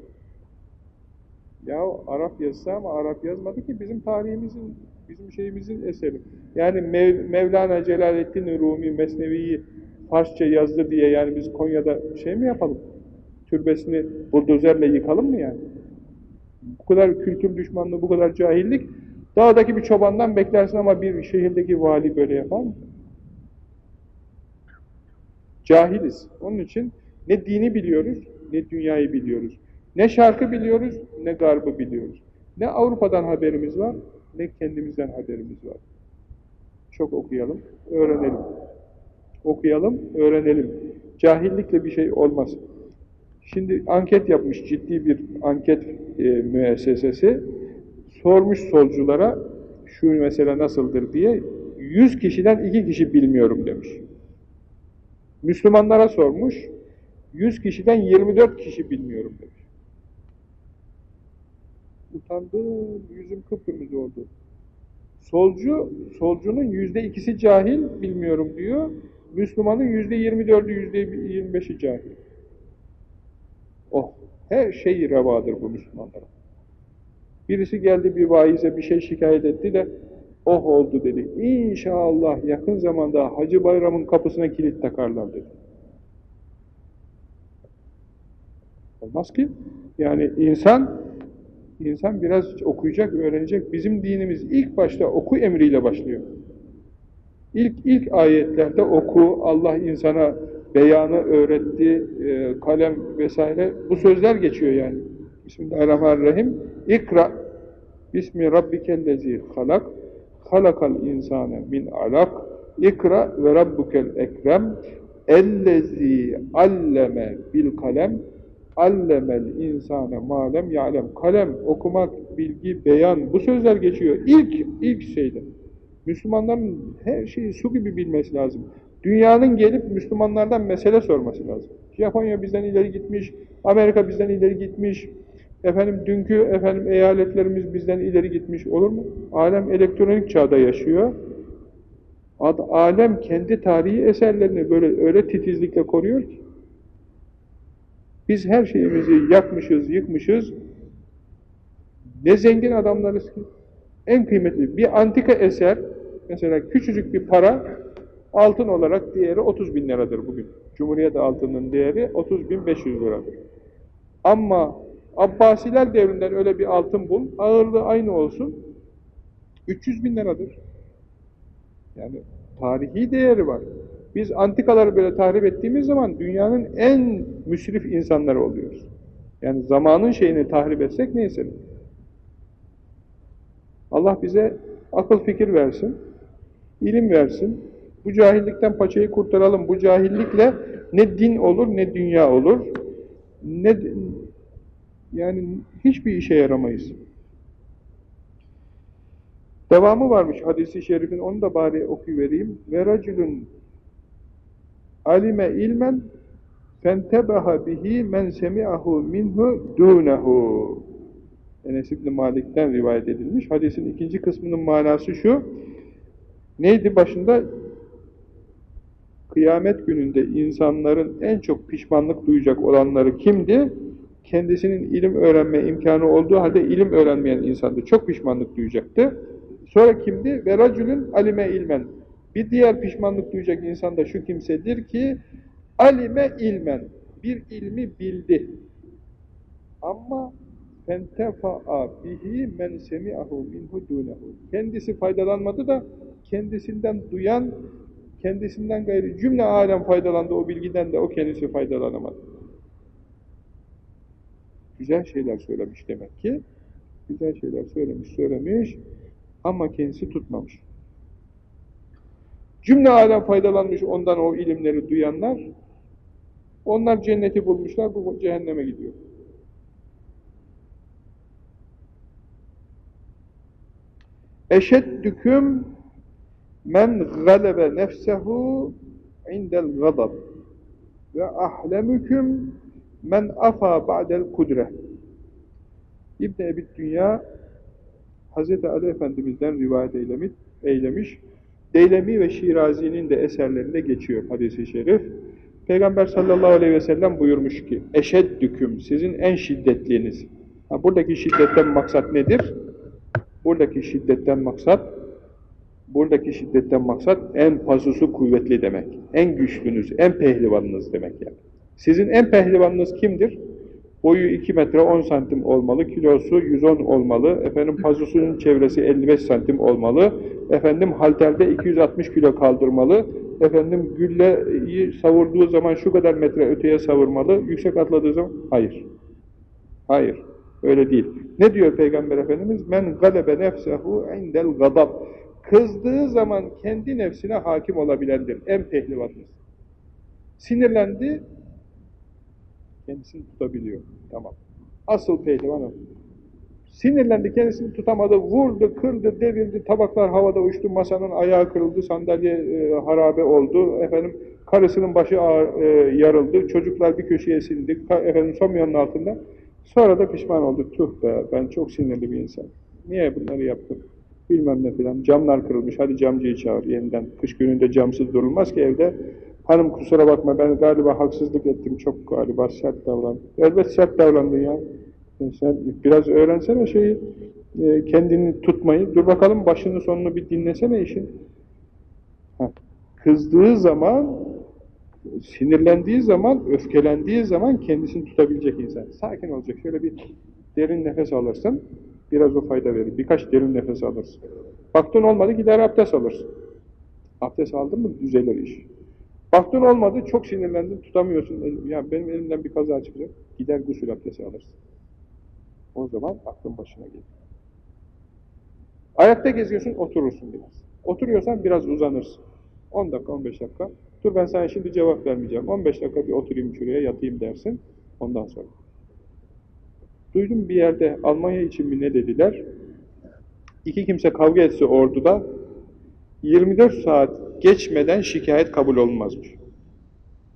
Ya Arap yazsa ama Arap yazmadı ki bizim tarihimizin bizim şeyimizin eseri. Yani Mev Mevlana Celaleddin Rumi Mesnevi'yi Farsça yazdı diye yani biz Konya'da şey mi yapalım? Türbesini buldozerle yıkalım mı yani? Bu kadar kültür düşmanlığı, bu kadar cahillik dağdaki bir çobandan beklersin ama bir şehirdeki vali böyle yapar mı? Cahiliz. Onun için ne dini biliyoruz, ne dünyayı biliyoruz. Ne şarkı biliyoruz, ne garbı biliyoruz. Ne Avrupa'dan haberimiz var, ne kendimizden haberimiz var. Çok okuyalım, öğrenelim. Okuyalım, öğrenelim. Cahillikle bir şey olmaz. Şimdi anket yapmış ciddi bir anket e, müessesesi. Sormuş solculara şu mesele nasıldır diye 100 kişiden 2 kişi bilmiyorum demiş. Müslümanlara sormuş 100 kişiden 24 kişi bilmiyorum demiş. Utandım, yüzüm kıpkırmızı oldu. Solcu, solcunun yüzde ikisi cahil, bilmiyorum diyor. Müslümanın yüzde yirmi dördü, yüzde yirmi beşi cahil. Oh, her şey revadır bu Müslümanlara. Birisi geldi bir vaize bir şey şikayet etti de oh oldu dedi. İnşallah yakın zamanda Hacı Bayram'ın kapısına kilit takarlar dedi. Olmaz ki. Yani insan insan biraz okuyacak, öğrenecek. Bizim dinimiz ilk başta oku emriyle başlıyor. İlk, ilk ayetlerde oku, Allah insana beyanı öğretti, e, kalem vesaire bu sözler geçiyor yani. Bismillahirrahmanirrahim. İkra Bismi rabbikellezi halak halakal insane min alak ikra ve rabbukel ekrem ellezi alleme bil kalem allemel insane malem ya'lem kalem okumak, bilgi, beyan bu sözler geçiyor. İlk ilk şeyde. Müslümanların her şeyi su gibi bilmesi lazım. Dünyanın gelip Müslümanlardan mesele sorması lazım. Japonya bizden ileri gitmiş, Amerika bizden ileri gitmiş, efendim dünkü efendim eyaletlerimiz bizden ileri gitmiş olur mu? Alem elektronik çağda yaşıyor. Ad, alem kendi tarihi eserlerini böyle öyle titizlikle koruyor ki. Biz her şeyimizi yakmışız, yıkmışız. Ne zengin adamlarız ki. En kıymetli bir antika eser, mesela küçücük bir para, altın olarak değeri 30 bin liradır bugün. Cumhuriyet altının değeri 30 bin 500 liradır. Ama Abbasiler devrinden öyle bir altın bul, ağırlığı aynı olsun, 300 bin liradır. Yani tarihi değeri var. Biz antikaları böyle tahrip ettiğimiz zaman dünyanın en müsrif insanları oluyoruz. Yani zamanın şeyini tahrip etsek neyse. Allah bize akıl fikir versin, ilim versin. Bu cahillikten paçayı kurtaralım. Bu cahillikle ne din olur ne dünya olur. Ne yani hiçbir işe yaramayız. Devamı varmış hadisi şerifin, onu da bari okuyuvereyim. Ve racülün alime ilmen fentebaha bihi men semi'ahu minhu dunehu. Enes İbni Malik'ten rivayet edilmiş. Hadisin ikinci kısmının manası şu. Neydi başında? Kıyamet gününde insanların en çok pişmanlık duyacak olanları kimdi? Kendisinin ilim öğrenme imkanı olduğu halde ilim öğrenmeyen insandı. Çok pişmanlık duyacaktı. Sonra kimdi? Ve racülün alime ilmen. Bir diğer pişmanlık duyacak insan da şu kimsedir ki alime ilmen. Bir ilmi bildi. Ama fentefa'a bihi men semi'ahu minhu dunehu. Kendisi faydalanmadı da kendisinden duyan, kendisinden gayri cümle alem faydalandı o bilgiden de o kendisi faydalanamadı. Güzel şeyler söylemiş demek ki. Güzel şeyler söylemiş, söylemiş ama kendisi tutmamış. Cümle alem faydalanmış ondan o ilimleri duyanlar, onlar cenneti bulmuşlar, bu cehenneme gidiyor. Eşeddüküm men galebe nefsehu indel gadab ve ahlemüküm men afa ba'del kudre. İbn Ebi Dünya Hz. Ali Efendimiz'den rivayet eylemiş, eylemiş. Deylemi ve Şirazi'nin de eserlerinde geçiyor hadisi şerif. Peygamber sallallahu aleyhi ve sellem buyurmuş ki, eşeddüküm, sizin en şiddetliniz. Ha, buradaki şiddetten maksat nedir? Buradaki şiddetten maksat, buradaki şiddetten maksat en pazusu kuvvetli demek. En güçlünüz, en pehlivanınız demek yani. Sizin en pehlivanınız kimdir? Boyu 2 metre 10 santim olmalı, kilosu 110 olmalı, efendim pazusunun çevresi 55 santim olmalı, efendim halterde 260 kilo kaldırmalı, efendim gülleyi savurduğu zaman şu kadar metre öteye savurmalı, yüksek atladığı zaman hayır. Hayır. Öyle değil. Ne diyor Peygamber Efendimiz? Men galebe nefsehu indel gadab. Kızdığı zaman kendi nefsine hakim olabilendir. En pehlivanınız. Sinirlendi, kendisini tutabiliyor. Tamam. Asıl pehlivan o. Sinirlendi, kendisini tutamadı, vurdu, kırdı, devirdi, tabaklar havada uçtu, masanın ayağı kırıldı, sandalye e, harabe oldu, efendim karısının başı ağır, e, yarıldı, çocuklar bir köşeye sindi, efendim somyanın altında. Sonra da pişman oldu. Tuh be, ben çok sinirli bir insan. Niye bunları yaptım? Bilmem ne filan. Camlar kırılmış, hadi camcıyı çağır yeniden. Kış gününde camsız durulmaz ki evde. Hanım kusura bakma ben galiba haksızlık ettim, çok galiba sert davrandım. Elbet sert davrandın ya. Sen biraz öğrensene şeyi, e, kendini tutmayı. Dur bakalım başını sonunu bir dinlesene işin. Kızdığı zaman, sinirlendiği zaman, öfkelendiği zaman kendisini tutabilecek insan. Sakin olacak. Şöyle bir derin nefes alırsın, biraz o fayda verir. Birkaç derin nefes alırsın. Baktın olmadı gider abdest alırsın. Abdest aldın mı düzelir iş. Baktın olmadı, çok sinirlendin, tutamıyorsun. Ya benim elimden bir kaza çıkacak. Gider gusül abdesti alırsın. O zaman aklın başına gelir. Ayakta geziyorsun, oturursun biraz. Oturuyorsan biraz uzanırsın. 10 dakika, 15 dakika. Dur ben sana şimdi cevap vermeyeceğim. 15 dakika bir oturayım şuraya, yatayım dersin. Ondan sonra. Duydum bir yerde Almanya için mi ne dediler? İki kimse kavga etse orduda 24 saat geçmeden şikayet kabul olunmazmış.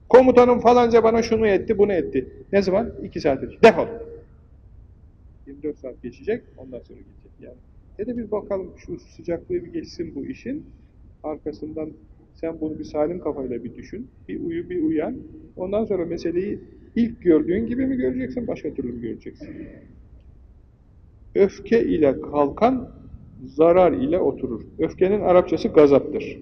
Komutanım falanca bana şunu etti, bunu etti. Ne zaman? 2 saat önce. Defol! 24 saat geçecek, ondan sonra gidecek yani. Dedi bir bakalım şu sıcaklığı bir geçsin bu işin. Arkasından sen bunu bir salim kafayla bir düşün. Bir uyu bir uyan. Ondan sonra meseleyi ilk gördüğün gibi mi göreceksin, başka türlü mü göreceksin? Öfke ile kalkan zarar ile oturur. Öfkenin Arapçası gazaptır.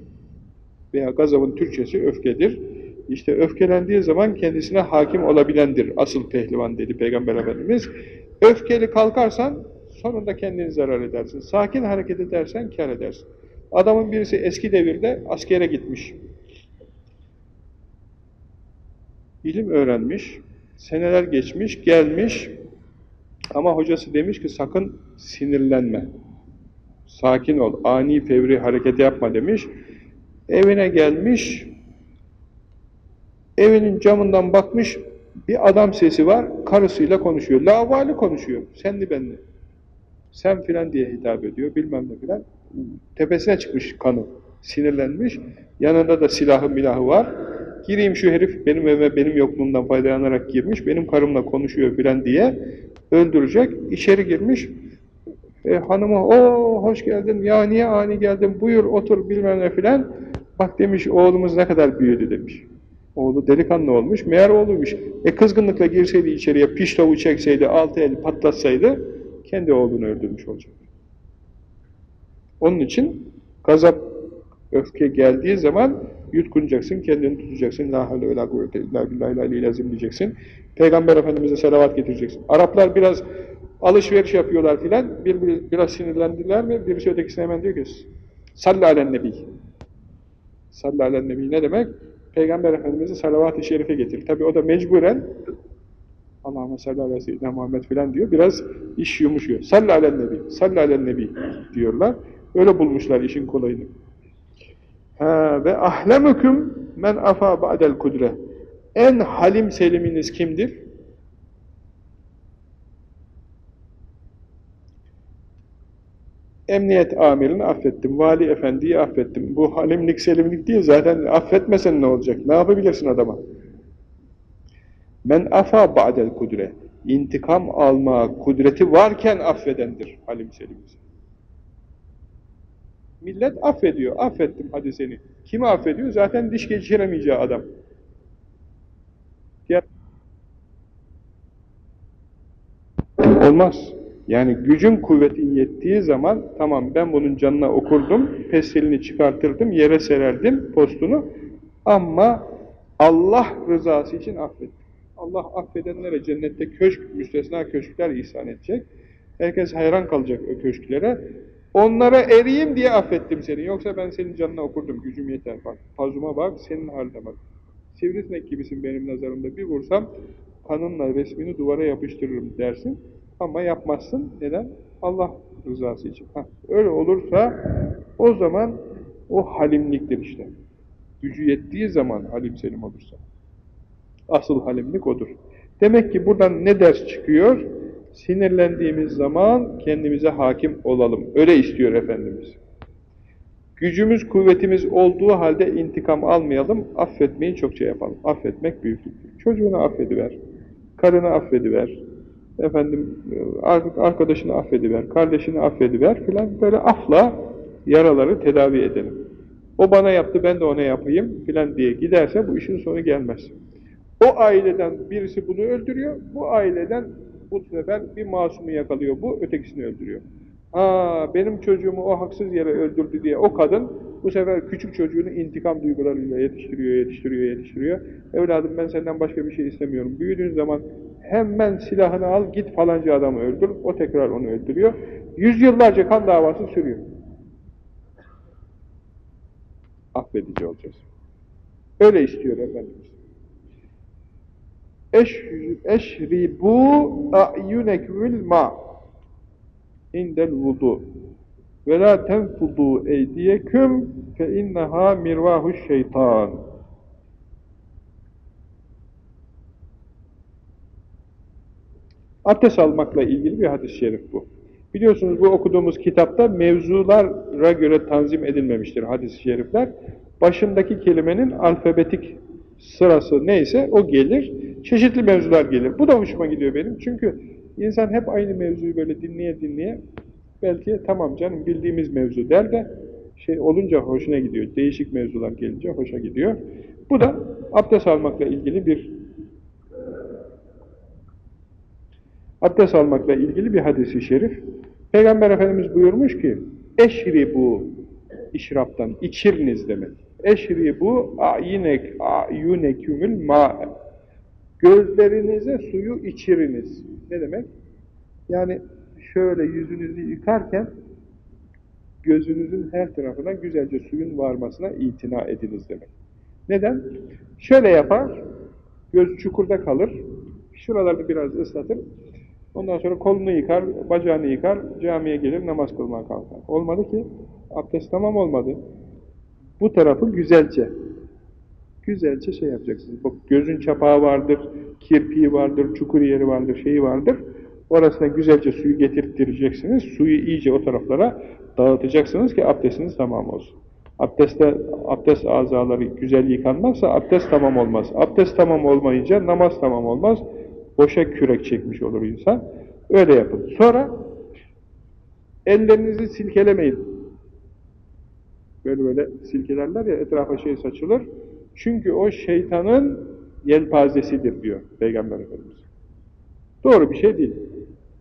Veya gazabın Türkçesi öfkedir. İşte öfkelendiği zaman kendisine hakim olabilendir. Asıl pehlivan dedi Peygamber Efendimiz. Öfkeli kalkarsan sonunda kendini zarar edersin. Sakin hareket edersen kar edersin. Adamın birisi eski devirde askere gitmiş. İlim öğrenmiş, seneler geçmiş, gelmiş ama hocası demiş ki sakın sinirlenme. Sakin ol, ani fevri hareket yapma demiş. Evine gelmiş, evinin camından bakmış, bir adam sesi var, karısıyla konuşuyor. Lavali konuşuyor, senli benli. Sen filan diye hitap ediyor, bilmem ne filan. Tepesine çıkmış kanı, sinirlenmiş. Yanında da silahı milahı var. Gireyim şu herif benim evime benim yokluğumdan faydalanarak girmiş, benim karımla konuşuyor filan diye öldürecek. İçeri girmiş. E, hanıma o hoş geldin ya niye ani geldin buyur otur bilmem ne filan. Bak demiş oğlumuz ne kadar büyüdü demiş. Oğlu delikanlı olmuş. Meğer oğluymuş. E kızgınlıkla girseydi içeriye piş tavuğu çekseydi altı el patlatsaydı kendi oğlunu öldürmüş olacak. Onun için gazap, öfke geldiği zaman yutkunacaksın, kendini tutacaksın. La havle ve la lazim diyeceksin. Peygamber Efendimiz'e selavat getireceksin. Araplar biraz alışveriş yapıyorlar filan. Bir, bir, biraz sinirlendiler mi? Birisi ötekisine hemen diyor ki salli alen nebi. Salli alen nebi ne demek? Peygamber Efendimiz'e salavat-ı şerife getir. Tabi o da mecburen Allahümme salli ala seyyidina Muhammed filan diyor. Biraz iş yumuşuyor. Salli alen nebi, salli alen nebi diyorlar. Öyle bulmuşlar işin kolayını. Ha, ve ahlemüküm men afa ba'del kudre. En halim seliminiz kimdir? Emniyet amirini affettim, vali efendiyi affettim. Bu halimlik selimlik değil, zaten affetmesen ne olacak? Ne yapabilirsin adama? Men afa ba'del kudre. İntikam alma kudreti varken affedendir halim selimiz. Millet affediyor. Affettim hadi seni. Kimi affediyor? Zaten diş geçiremeyeceği adam. Olmaz. Yani gücün kuvvetin yettiği zaman tamam ben bunun canına okurdum, pestilini çıkartırdım, yere sererdim postunu ama Allah rızası için affettim. Allah affedenlere cennette köşk, müstesna köşkler ihsan edecek. Herkes hayran kalacak o köşklere. Onlara eriyim diye affettim seni. Yoksa ben senin canına okurdum. Gücüm yeter bak. Pazuma bak, senin haline bak. Sivrisinek gibisin benim nazarımda. Bir vursam kanınla resmini duvara yapıştırırım dersin. Ama yapmazsın. Neden? Allah rızası için. Heh, öyle olursa o zaman o halimliktir işte. Gücü yettiği zaman halim selim olursa. Asıl halimlik odur. Demek ki buradan ne ders çıkıyor? Sinirlendiğimiz zaman kendimize hakim olalım. Öyle istiyor Efendimiz. Gücümüz, kuvvetimiz olduğu halde intikam almayalım, affetmeyi çokça yapalım. Affetmek büyüklüktür. Çocuğunu affediver, karını affediver, efendim arkadaşını affediver, kardeşini affediver filan böyle afla yaraları tedavi edelim. O bana yaptı, ben de ona yapayım filan diye giderse bu işin sonu gelmez. O aileden birisi bunu öldürüyor, bu aileden bu sefer bir masumu yakalıyor, bu ötekisini öldürüyor. Aa, benim çocuğumu o haksız yere öldürdü diye o kadın bu sefer küçük çocuğunu intikam duygularıyla yetiştiriyor, yetiştiriyor, yetiştiriyor. Evladım ben senden başka bir şey istemiyorum. Büyüdüğün zaman hemen silahını al, git falanca adamı öldür, o tekrar onu öldürüyor. Yüzyıllarca kan davası sürüyor. affedici olacağız. Öyle istiyor Efendimiz. Eş, eşribu a'yunekümül ma indel vudu ve la tenfudu eydiyeküm fe inneha mirvahu şeytan Abdest almakla ilgili bir hadis-i şerif bu. Biliyorsunuz bu okuduğumuz kitapta mevzulara göre tanzim edilmemiştir hadis-i şerifler. Başındaki kelimenin alfabetik sırası neyse o gelir. Çeşitli mevzular gelir. Bu da hoşuma gidiyor benim. Çünkü insan hep aynı mevzuyu böyle dinleye dinleye belki tamam canım bildiğimiz mevzu der de şey olunca hoşuna gidiyor. Değişik mevzular gelince hoşa gidiyor. Bu da abdest almakla ilgili bir abdest almakla ilgili bir hadisi şerif. Peygamber Efendimiz buyurmuş ki eşri bu işraptan içiriniz demek. Eşri bu ayinek ayunekümül ma gözlerinize suyu içiriniz. Ne demek? Yani şöyle yüzünüzü yıkarken gözünüzün her tarafına güzelce suyun varmasına itina ediniz demek. Neden? Şöyle yapar, göz çukurda kalır, şuralarda biraz ıslatır, ondan sonra kolunu yıkar, bacağını yıkar, camiye gelir, namaz kılmaya kalkar. Olmadı ki, abdest tamam olmadı. Bu tarafı güzelce, güzelce şey yapacaksınız. Bak gözün çapağı vardır, kirpiği vardır, çukur yeri vardır, şeyi vardır. Orasına güzelce suyu getirtireceksiniz. Suyu iyice o taraflara dağıtacaksınız ki abdestiniz tamam olsun. Abdestte, abdest azaları güzel yıkanmazsa abdest tamam olmaz. Abdest tamam olmayınca namaz tamam olmaz. Boşa kürek çekmiş olur insan. Öyle yapın. Sonra ellerinizi silkelemeyin. Böyle böyle silkelerler ya etrafa şey saçılır. Çünkü o şeytanın yelpazesidir diyor Peygamber Efendimiz. Doğru bir şey değil.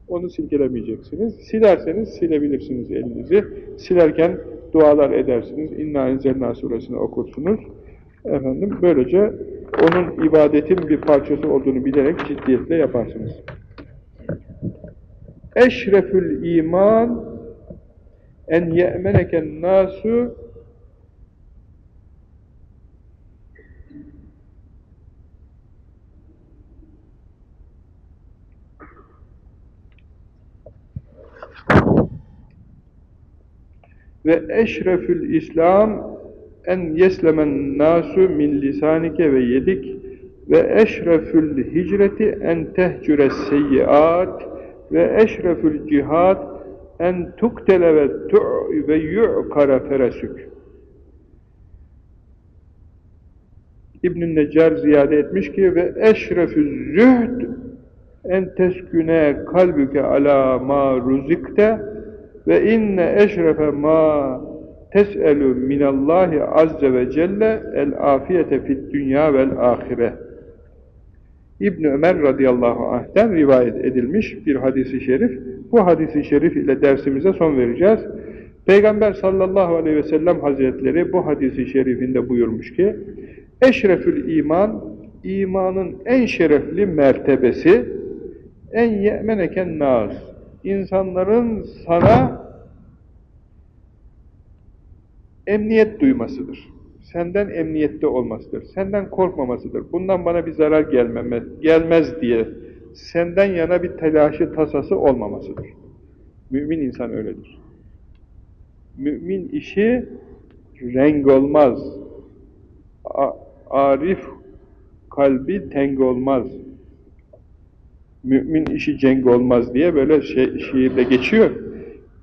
Onu silkelemeyeceksiniz. Silerseniz silebilirsiniz elinizi. Silerken dualar edersiniz. İnna enzelna suresini okursunuz. Efendim böylece onun ibadetin bir parçası olduğunu bilerek ciddiyetle yaparsınız. Eşrefül iman en ye'meneken nasu ve eşrefül İslam en yeslemen nasu min lisanike ve yedik. Ve eşrefül hicreti en tehcüre seyyiat. Ve eşrefül cihad en tuktele ve tu'u ve yu'kara feresük. İbn-i Necar ziyade etmiş ki ve eşrefü zühd en tesküne kalbüke ala ma ruzikte ve inne eşrefe ma tes'elü minallahi azze ve celle el afiyete fid dünya vel ahire. İbn Ömer radıyallahu anh'ten rivayet edilmiş bir hadisi şerif. Bu hadisi şerif ile dersimize son vereceğiz. Peygamber sallallahu aleyhi ve sellem hazretleri bu hadisi şerifinde buyurmuş ki Eşrefül iman, imanın en şerefli mertebesi en ye'meneken nâs insanların sana emniyet duymasıdır. Senden emniyette olmasıdır. Senden korkmamasıdır. Bundan bana bir zarar gelmemez, gelmez diye senden yana bir telaşı tasası olmamasıdır. Mümin insan öyledir. Mümin işi renk olmaz. A arif kalbi teng olmaz. Mümin işi cenk olmaz diye böyle şey, şiirde geçiyor.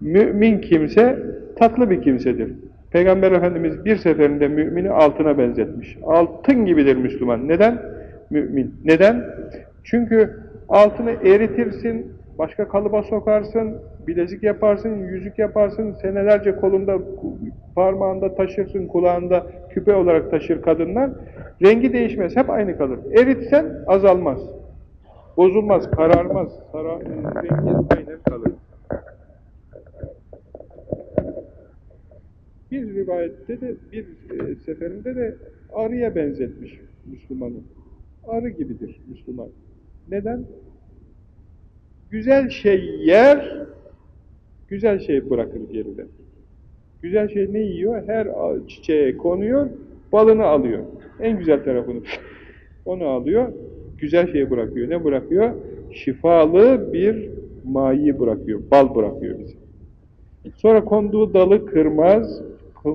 Mümin kimse tatlı bir kimsedir. Peygamber Efendimiz bir seferinde mümini altına benzetmiş. Altın gibidir Müslüman. Neden? Mümin. Neden? Çünkü altını eritirsin, başka kalıba sokarsın, bilezik yaparsın, yüzük yaparsın, senelerce kolunda, parmağında taşırsın, kulağında küpe olarak taşır kadınlar. Rengi değişmez, hep aynı kalır. Eritsen azalmaz. Bozulmaz, kararmaz. Sara, rengi aynen kalır. Bir rivayette de, bir e, seferinde de arıya benzetmiş Müslümanı. Arı gibidir Müslüman. Neden? Güzel şey yer, güzel şey bırakır geride. Güzel şey ne yiyor? Her çiçeğe konuyor, balını alıyor. En güzel tarafını. Onu alıyor, güzel şeyi bırakıyor. Ne bırakıyor? Şifalı bir mayi bırakıyor, bal bırakıyor bize. Sonra konduğu dalı kırmaz,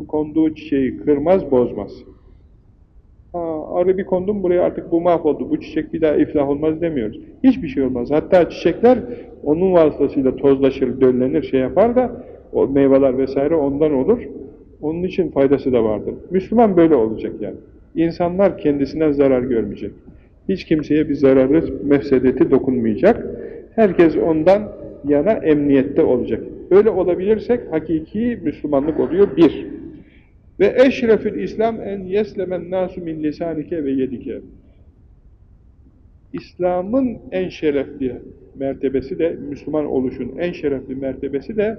konduğu çiçeği kırmaz, bozmaz. Ha, arı bir kondum buraya artık bu mahvoldu, bu çiçek bir daha iflah olmaz demiyoruz. Hiçbir şey olmaz. Hatta çiçekler onun vasıtasıyla tozlaşır, döllenir, şey yapar da o meyveler vesaire ondan olur. Onun için faydası da vardır. Müslüman böyle olacak yani. İnsanlar kendisine zarar görmeyecek. Hiç kimseye bir zararı, mefsedeti dokunmayacak. Herkes ondan yana emniyette olacak. Öyle olabilirsek hakiki Müslümanlık oluyor. Bir. Ve eşrefül İslam en yeslemen nasu min lisanike ve yedike. İslam'ın en şerefli mertebesi de, Müslüman oluşun en şerefli mertebesi de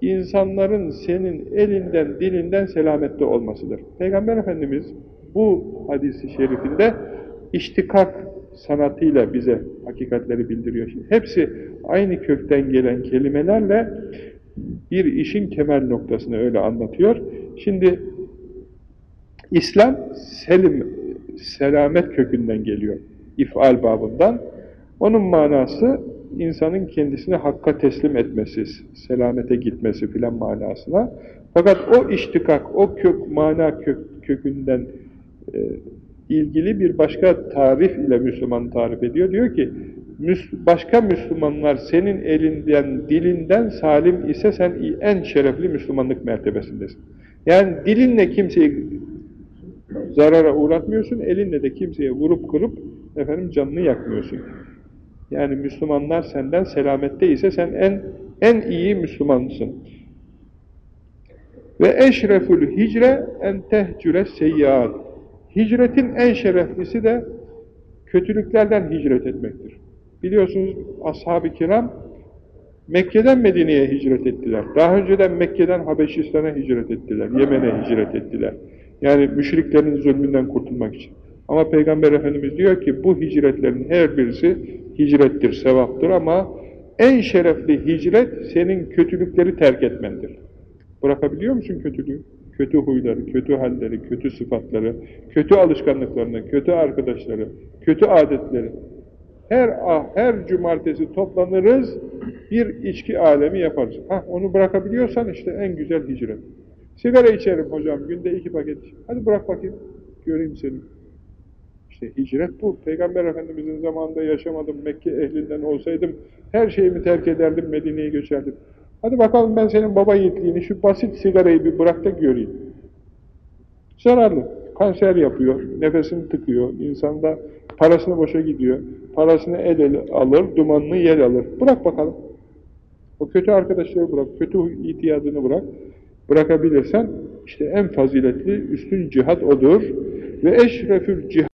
insanların senin elinden, dilinden selamette olmasıdır. Peygamber Efendimiz bu hadisi şerifinde iştikak sanatıyla bize hakikatleri bildiriyor. Şimdi hepsi aynı kökten gelen kelimelerle bir işin temel noktasını öyle anlatıyor. Şimdi İslam selim, selamet kökünden geliyor. İfal babından. Onun manası insanın kendisini hakka teslim etmesi, selamete gitmesi filan manasına. Fakat o iştikak, o kök, mana kök, kökünden e, ilgili bir başka tarif ile Müslüman tarif ediyor. Diyor ki, başka Müslümanlar senin elinden, dilinden salim ise sen en şerefli Müslümanlık mertebesindesin. Yani dilinle kimseyi zarara uğratmıyorsun, elinle de kimseye vurup kırıp efendim canını yakmıyorsun. Yani Müslümanlar senden selamette ise sen en en iyi Müslümansın. Ve eşrefül hicre en tehcüre seyyiat. Hicretin en şereflisi de kötülüklerden hicret etmektir. Biliyorsunuz ashab-ı kiram Mekke'den Medine'ye hicret ettiler. Daha önceden Mekke'den Habeşistan'a hicret ettiler. Yemen'e hicret ettiler. Yani müşriklerin zulmünden kurtulmak için. Ama Peygamber Efendimiz diyor ki bu hicretlerin her birisi hicrettir, sevaptır ama en şerefli hicret senin kötülükleri terk etmendir. Bırakabiliyor musun kötülüğü? Kötü huyları, kötü halleri, kötü sıfatları, kötü alışkanlıklarını, kötü arkadaşları, kötü adetleri. Her ah, her cumartesi toplanırız, bir içki alemi yaparız. Hah, onu bırakabiliyorsan işte en güzel hicret. Sigara içerim hocam, günde iki paket. Hadi bırak bakayım, göreyim seni. İşte hicret bu. Peygamber Efendimiz'in zamanında yaşamadım, Mekke ehlinden olsaydım, her şeyimi terk ederdim, Medine'ye göçerdim. Hadi bakalım ben senin baba yiğitliğini, şu basit sigarayı bir bırak da göreyim. Zararlı. Kanser yapıyor, nefesini tıkıyor, insanda parasını boşa gidiyor, parasını el ele alır, dumanını yel alır. Bırak bakalım. O kötü arkadaşları bırak, kötü itiyadını bırak. Bırakabilirsen işte en faziletli, üstün cihat odur. Ve eşrefül cihat